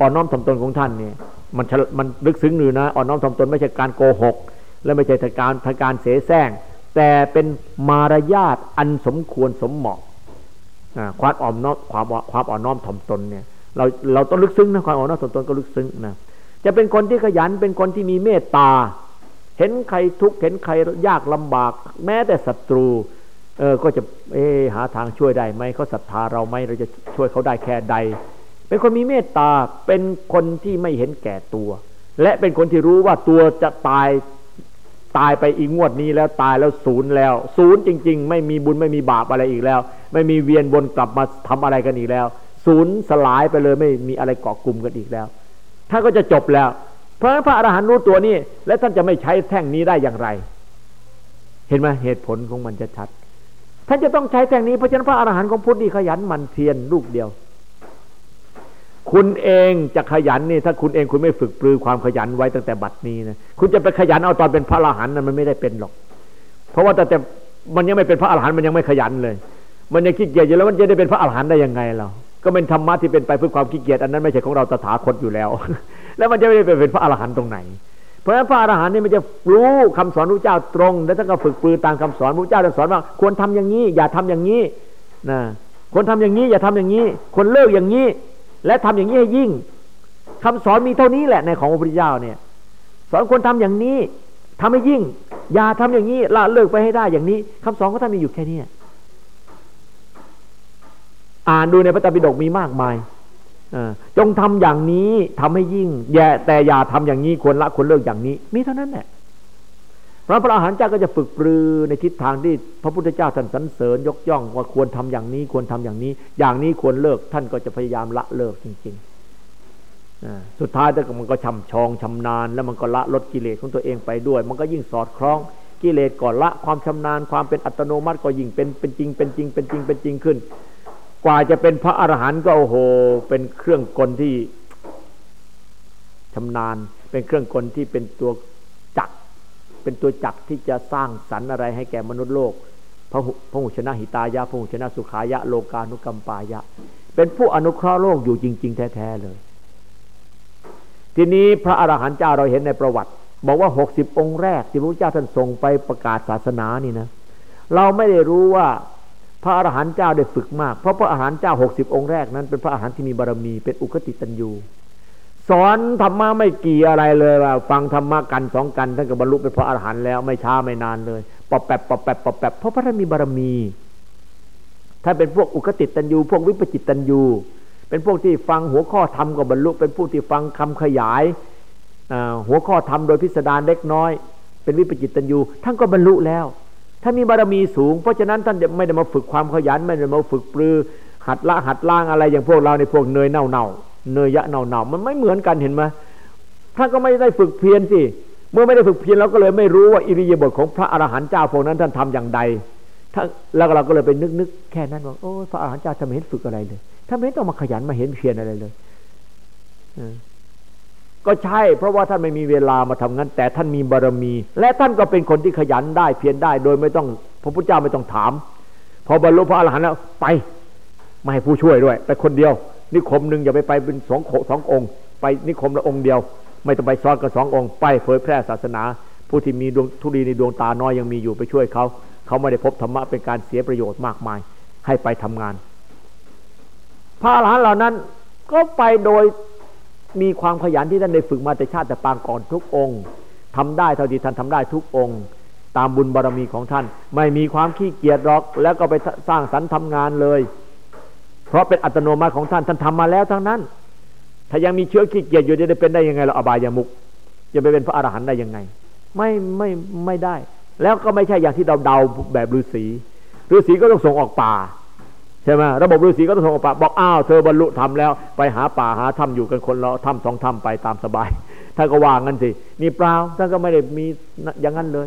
อ่อนน้อมถ่อมตนของท่านเนี่ยมันมันลึกซึ้งหนึ่นะอ่อนน้อมถ่อมตนไม่ใช่การโกหก และไม่ใช่การทางการเสแสร้งแต่เป็นมารยาทอันสมควรสมเหมาะความอ่อนน้อมความความอ่อนน้อมถ่อมตนเนี่ย เราเราต้องลึกซึ้งนะความอ่อนน้อมถ่อมตนก็ลึกซึ้งนะจะเป็นคนที่ขยันเป็นคนที่มีเมตตา เห็นใครทุกข์เห็นใครยากลำบาก แม้แต่ศัตรูเออก็จะเออหาทางช่วยได้ไหมเขาศรัทธาเราไหมเราจะช่วยเขาได้แค่ใด เป็นคนมีเมตตาเป็นคนที่ไม่เห็นแก่ตัว และเป็นคนที่รู้ว่าตัวจะตายตายไปอีกงวดนี้แล้วตายแล้วศูนย์แล้ว ศูนย์จริง ๆ ไม่มีบุญไม่มีบาปอะไรอีกแล้ว ไม่มีเวียนวนกลับมาทำอะไรกันอีกแล้ว ศูนย์สลายไปเลยไม่มีอะไรเกาะกลุ่มกันอีกแล้วท่านก็จะจบแล้ว เพราะพระอรหันต์รู้ตัวนี้ และท่านจะไม่ใช้แท่งนี้ได้อย่างไร เห็นไหมเหตุผลของมันจะชัด ท่านจะต้องใช้แท่งนี้เพราะฉะนั้นพระอรหันต์ของพุทธนี่ขยันมันเพียรลูกเดียว คุณเองจะขยันนี่ ถ้าคุณเองคุณไม่ฝึกปรือความขยันไว้ตั้งแต่บัดนี้นะคุณจะไปขยันเอาตอนเป็นพระอรหันต์นั้นมันไม่ได้เป็นหรอก เพราะว่าแต่แต่มันยังไม่เป็นพระอรหันต์มันยังไม่ขยันเลย มันยังขี้เกียจอยู่แล้วมันจะได้เป็นพระอรหันต์ได้ยังไงเรา ก็เป็นธรรมะที่เป็นไปเพื่อความขี้เกียจอันนั้นไม่ใช่ของเราตถาคตอยู่แล้ว แล้วมันจะไม่ได้เป็นพระอรหันต์ตรงไหน เพราะฉะนั้นพระอรหันต์นี่มันจะรู้คำสอนพระเจ้าตรง แล้วท่านก็ฝึกปรือตามคำสอนพระเจ้าท่านสอนว่าควรทำอย่างนี้ อย่าทำอย่างนี้นะควรทำอย่างนี้ อย่าทำอย่างนี้ควรเลิกอย่างนี้ และทำอย่างนี้ให้ยิ่งคำสอนมีเท่านี้แหละในของพระพุทธเจ้าเนี่ยสอนควรทำอย่างนี้ทำให้ยิ่ง อย่าทำอย่างนี้ละเลิกไปให้ได้อย่างนี้คำสอนก็ท่านมีอยู่แค่นี้ อ่านดูในพระตรปิฎกมีมากมายจงทำอย่างนี้ทำให้ยิ่งแย่แต่อย่าทำอย่างนี้ควรละควรเลิกอย่างนี้ มีเท่านั้นแหละพระพระอาหารเจ้าก็จะฝึกปรือในทิศทางที่พระพุทธเจ้าท่านสรรเสริญยกย่องว่าควรทำอย่างนี้ควรทำอย่างนี้ อย่างนี้ควรเลิกท่านก็จะพยายามละเลิกจริงๆสุดท้ายแต่มันก็ชำชองชำนาญ แล้วมันก็ละลดกิเลสของตัวเองไปด้วย มันก็ยิ่งสอดคล้องกิเลสก่อนละความชำนาญความเป็นอัตโนมัติก็ยิ่งเป็นเป็นจริงเป็นจริงเป็นจริงเป็นจริงขึ้น กว่าจะเป็นพระอรหันต์ก็โอ้โห เป็นเครื่องกลที่ชำนาญ เป็นเครื่องกลที่เป็นตัวจักเป็นตัวจักที่จะสร้างสรรค์อะไรให้แก่มนุษย์โลกพระพระหุชนะหิตายะพระหุชนะสุขายะโลกานุกรรมปายะ เป็นผู้อนุเคราะห์โลกอยู่จริง ๆ แท้ๆเลย ทีนี้พระอรหันต์เจ้าเราเห็นในประวัติ บอกว่าหกสิบองค์แรกที่พระเจ้าท่านทรงไปประกาศศาสนานี่นะเราไม่ได้รู้ว่า พระอรหันต์เจ้าได้ฝึกมาก เพราะพระอรหันต์เจ้าหกสิบองค์แรกนั้นเป็นพระอรหันต์ที่มีบารมีเป็นอุคติตันยูสอนธรรมะไม่กี่อะไรเลยว่าฟังธรรมะกันสองกันท่านก็บรรลุเป็นพระอรหันต์แล้วไม่ช้าไม่นานเลยปอบแปบปอบแปบปอบแปบเพราะพระท่านมีบารมี ถ้าเป็นพวกอุคติตันยูพวกวิปจิตตันยูเป็นพวกที่ฟังหัวข้อธรรมก็บรรลุ เป็นผู้ที่ฟังคำขยายหัวข้อธรรมโดยพิสดารเล็กน้อย เป็นวิปจิตตันยูท่านก็บรรลุแล้ว ท่านมีบารมีสูง เพราะฉะนั้นท่านไม่ได้มาฝึกความขยัน ไม่ได้มาฝึกปรือ หัดละหัดล่างอะไรอย่างพวกเราในพวกเนยเน่าเน่าเนยยะเน่าเน่ามันไม่เหมือนกันเห็นไหมท่านก็ไม่ได้ฝึกเพียรสิเมื่อไม่ได้ฝึกเพียรเราก็เลยไม่รู้ว่าอิริยาบถของพระอรหันต์เจ้าพวกนั้นท่านทำอย่างใดถ้าแล้วเราก็เลยไปนึกนึกแค่นั้นว่าโอ้พระอรหันต์เจ้าทำไมเห็นฝึกอะไรเลยถ้าไม่ต้องมาขยันมาเห็นเพียรอะไรเลย ก็ใช่ เพราะว่าท่านไม่มีเวลามาทำงั้น แต่ท่านมีบารมี และท่านก็เป็นคนที่ขยันได้เพียรได้โดยไม่ต้องพระพุทธเจ้าไม่ต้องถาม พอบรรลุพระอรหันต์แล้วไปไม่ให้ผู้ช่วยด้วย ไปคนเดียว นิคมหนึ่งอย่าไปไปเป็นสองโขสององค์ ไปนิคมละองค์เดียว ไม่ต้องไปซ้อนกับสององค์ ไปเผยแพร่ศาสนา ผู้ที่มีดวงทุลีในดวงตาน้อยยังมีอยู่ไปช่วยเขาเขาไม่ได้พบธรรมะเป็นการเสียประโยชน์มากมาย ให้ไปทำงาน พระอรหันต์เหล่านั้นก็ไปโดย มีความขยันที่ท่านได้ฝึกมาแต่ชาติแต่ปางก่อนทุกองค์ทำได้เท่าที่ท่านทำได้ทุกองค์ ตามบุญบารรมีของท่าน ไม่มีความขี้เกียจหรอก แล้วก็ไปสร้างสรรค์ทำงานเลย เพราะเป็นอัตโนมัติของท่านท่านทำมาแล้วทั้งนั้น ถ้ายังมีเชื้อขี้เกียจอยู่จะได้เป็นได้ยังไงเราอบายามุกจะไปเป็นพระอรหันต์ได้ยังไง ไม่ไม่ไม่ได้ แล้วก็ไม่ใช่อย่างที่เราเดาแบบฤาษีฤาษีก็ต้องส่งออกป่า ใช่ไหมระบบฤาษีก็ต้องส่งออกปบอกอ้าวเธอบรรลุธรรมแล้วไปหาป่าหาถ้ำอยู่กันคนเราถ้ำสองถ้ำไปตามสบายท่านก็วางกันสินี่เปล่าท่านก็ไม่ได้มีอย่างนั้นเลย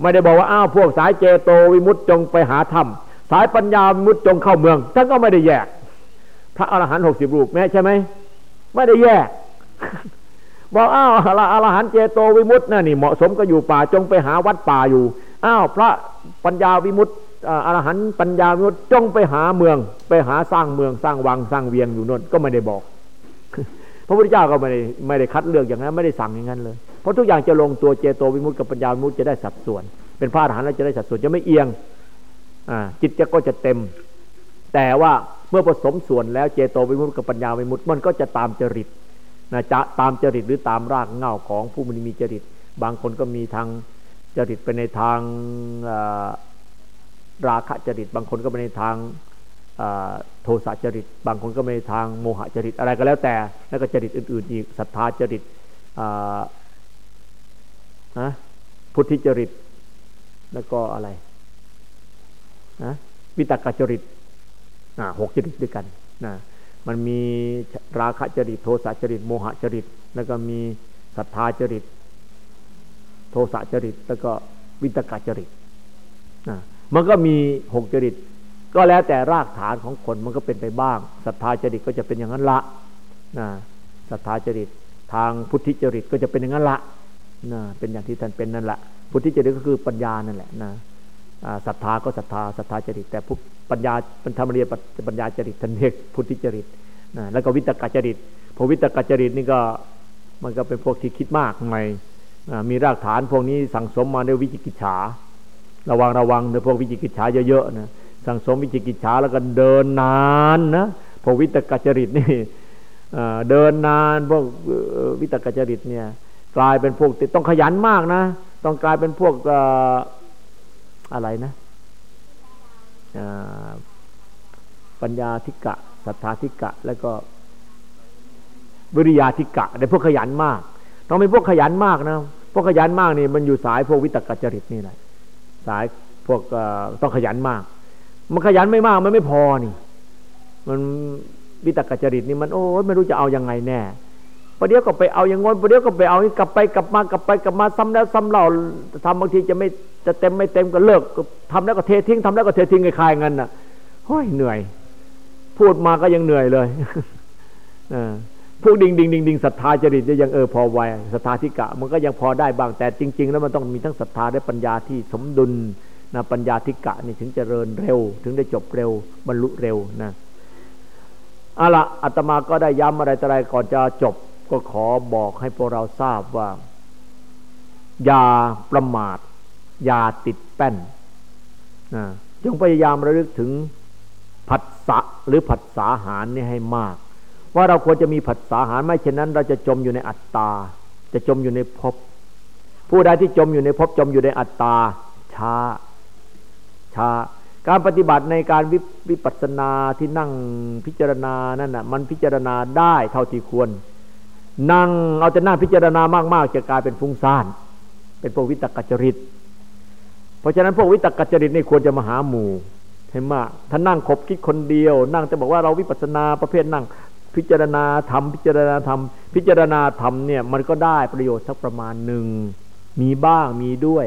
ไม่ได้บอกว่าอ้าวพวกสายเจโตวิมุตจงไปหาถ้ำสายปัญญาวิมุตจงเข้าเมืองท่านก็ไม่ได้แยก พระอรหันต์หกสิบรูปแม่ใช่ไหมไม่ได้แยกบอกอ้าวอรหันต์เจโตวิมุตต์น่ะนี่เหมาะสมก็อยู่ป่าจงไปหาวัดป่าอยู่อ้าวพระปัญญาวิมุตต์ อรหันต์ปัญญาวิมุตต์จงไปหาเมือง ไปหาสร้างเมืองสร้างวังสร้างเวียงอยู่นั่นก็ไม่ได้บอก พระพุทธเจ้าก็ไม่ได้ไม่ได้คัดเลือกอย่างนั้นไม่ได้สั่งอย่างนั้นเลย เพราะทุกอย่างจะลงตัวเจโตวิมุตต์กับปัญญาวิมุตต์จะได้สัดส่วน เป็นพระอรหันต์แล้วจะได้สัดส่วนจะไม่เอียงจิตจะก็จะเต็ม แต่ว่าเมื่อผสมส่วนแล้วเจโตวิมุตต์กับปัญญาวิมุตต์มันก็จะตามจริตนะจะตามจริตหรือตามรากเง่าของผู้มันมีจริต บางคนก็มีทางจริตไปในทาง ราคะจริต บางคนก็ไปในทางโทสะจริต บางคนก็ไปในทางโมหจริตอะไรก็แล้วแต่ แล้วก็จริตอื่น ๆ อีกศรัทธาจริตพุทธิจริต แล้วก็อะไรนะวิตกจริตหกจริตด้วยกันนะมันมีราคะจริต โทสะจริต โมหจริต แล้วก็มีศรัทธาจริต โทสะจริต แล้วก็วิตกจริตนะ มันก็มีหกจริต ก็แล้วแต่รากฐานของคนมันก็เป็นไปบ้างศรัทธาจริตก็จะเป็นอย่างนั้นละนะศรัทธาจริตทางพุทธิจริตก็จะเป็นอย่างนั้นละนะเป็นอย่างที่ท่านเป็นนั่นแหละพุทธิจริตก็คือปัญญานั่นแหละนะศรัทธาก็ศรัทธาศรัทธาจริต แต่ปัญญาเป็นธรรมเรียนปัญญาจริตท่านเรียกพุทธิจริตนะแล้วก็วิตกจริตพอวิตกจริตนี่ก็มันก็เป็นพวกที่คิดมากไงมีรากฐานพวกนี้สั่งสมมาด้วยวิจิกิจฉา ระวังระวังในพวกวิจิกิจฉาเยอะๆนะสั่งสมวิจิกิจฉาแล้วก็เดินนานนะพวกวิตกจริตนี่เดินนานพวกวิตกจริตเนี่ยกลายเป็นพวกต้องขยันมากนะ ต้องกลายเป็นพวกอะไรนะปัญญาธิกะศรัทธาธิกะ แล้วก็วิริยาธิกะในพวกขยันมาก ต้องเป็นพวกขยันมากนะพวกขยันมากนี่มันอยู่สายพวกวิตกจริตนี่แหละ สายพวกต้องขยันมาก มันขยันไม่มากมันไม่พอนี่ มันวิตกจริตนี่มันโอ้ไม่รู้จะเอายังไงแน่ประเดี๋ยวก็ไปเอาอย่างงอนประเดี๋ยวก็ไปเอากลับไปกลับมากลับไปกลับมาซ้ำแล้วซ้ำเล่าทำบางทีจะไม่จะเต็มไม่เต็มก็เลิกทำแล้วก็เททิ้งทำแล้วก็เททิ้งคลายเงินน่ะเฮ้ยเหนื่อย พูดมาก็ยังเหนื่อยเลย พวกดิ่งดิ่งดิ่งดิ่งศรัทธาจริตจะยังเออพอไวศรัทธาทิกะ มันก็ยังพอได้บ้างแต่จริง ๆ แล้วมันต้องมีทั้งศรัทธาและปัญญาที่สมดุลนะปัญญาทิกะนี่ถึงจะเริญเร็ว ถึงได้จบเร็วบรรลุเร็วนะเอาละอาตมาก็ได้ย้ำอะไรต่ออะไรก่อนจะจบก็ขอบอกให้พวกเราทราบว่า อย่าประมาท อย่าติดแป้นนะจงพยายามระลึกถึงผัสสะหรือผัสสาหารนี่ให้มาก ว่าเราควรจะมีผัสสาหารไม่เช่นนั้น เราจะจมอยู่ในอัตตา จะจมอยู่ในภพผู้ใดที่จมอยู่ในภพจมอยู่ในอัตตาช้าช้าการปฏิบัติในการวิวปัสสนาที่นั่งพิจารณานั่นน่ะมันพิจารณาได้เท่าที่ควร นั่งเอาแต่นั่งพิจารณามาก ๆ จะกลายเป็นฟุ้งซ่าน เป็นพวกวิตกจริต เพราะฉะนั้นพวกวิตกจริตนี่ควรจะมาหาหมู่เห็นไหมถ้านั่งคบคิดคนเดียว นั่งจะบอกว่าเราวิปัสนาประเภทนั่ง พิจารณาธรรมพิจารณาธรรมพิจารณาธรรมเนี่ยมันก็ได้ประโยชน์สักประมาณหนึ่งมีบ้างมีด้วย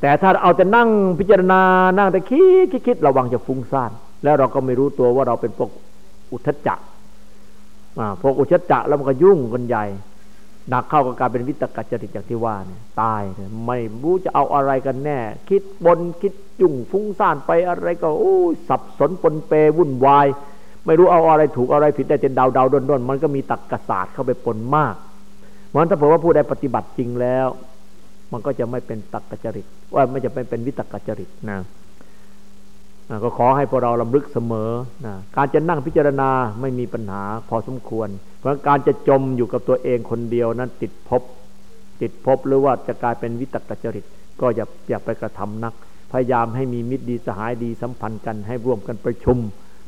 แต่ถ้าเอาแต่นั่งพิจารณานั่งแต่คิดคิดคิดระวังจะฟุ้งซ่านแล้วเราก็ไม่รู้ตัวว่าเราเป็นพวกอุทจจะพวกอุทจจะแล้วมันก็ยุ่งกันใหญ่หนักเข้ากับการเป็นวิตกจริตอย่างที่ว่าเนี่ยตายไม่รู้จะเอาอะไรกันแน่ คิดบนคิดยุ่งฟุ้งซ่านไปอะไรก็โอ้สับสนปนเปวุ่นวาย ไม่รู้เอาอะไรถูกอะไรผิดได้จนเดาเดาดนดนมันก็มีตักกศาสตร์เข้าไปปนมากเพราะฉะนั้นถ้าเผื่อว่าผู้ใดปฏิบัติจริงแล้ว มันก็จะไม่เป็นตักกจริตว่าไม่จะเป็นเป็นวิตกจริตนะก็ขอให้พวกเราลำลึกเสมอนะการจะนั่งพิจารณาไม่มีปัญหาพอสมควร เพราะการจะจมอยู่กับตัวเองคนเดียวนั้นติดพบติดพบหรือว่าจะกลายเป็นวิตกจริต ก็อย่าอย่าไปกระทำนัก พยายามให้มีมิตรดีสหายดีสัมพันธ์กันให้ร่วมกันประชุม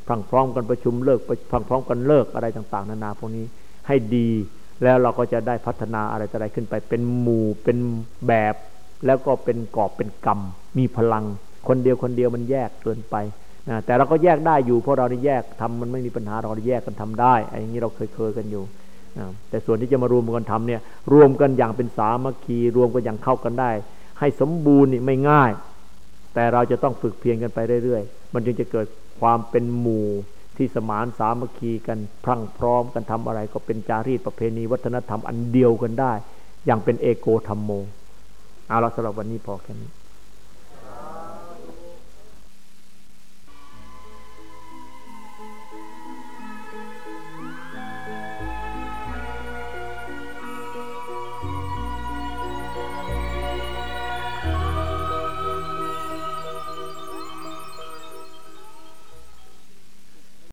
พรังพร้อมกันประชุมเลิกพรังพร้อมกันเลิกอะไรต่าง ๆ นานาพวกนี้ให้ดีแล้วเราก็จะได้พัฒนาอะไรอะไรขึ้นไป เป็นหมู่เป็นแบบ แล้วก็เป็นกอบเป็นกรรม มีพลัง คนเดียวคนเดียวมันแยกเกินไปนะแต่เราก็แยกได้อยู่เพราะเราได้แยกทำมันไม่มีปัญหาเราได้แยกกันทำได้ไอ้อย่างนี้เราเคยเคยกันอยู่นะแต่ส่วนที่จะมารวมกันทำเนี่ยรวมกันอย่างเป็นสามัคคีรวมกันอย่างเข้ากันได้ ให้สมบูรณ์นี่ไม่ง่าย แต่เราจะต้องฝึกเพียรกันไปเรื่อยๆ มันจึงจะเกิด ความเป็นหมู่ที่สมานสามัคคีกันพรั่งพร้อมกันทำอะไรก็เป็นจารีตประเพณีวัฒนธรรมอันเดียวกันได้ อย่างเป็นเอโกธรรมโม เอาละสำหรับวันนี้พอแค่นี้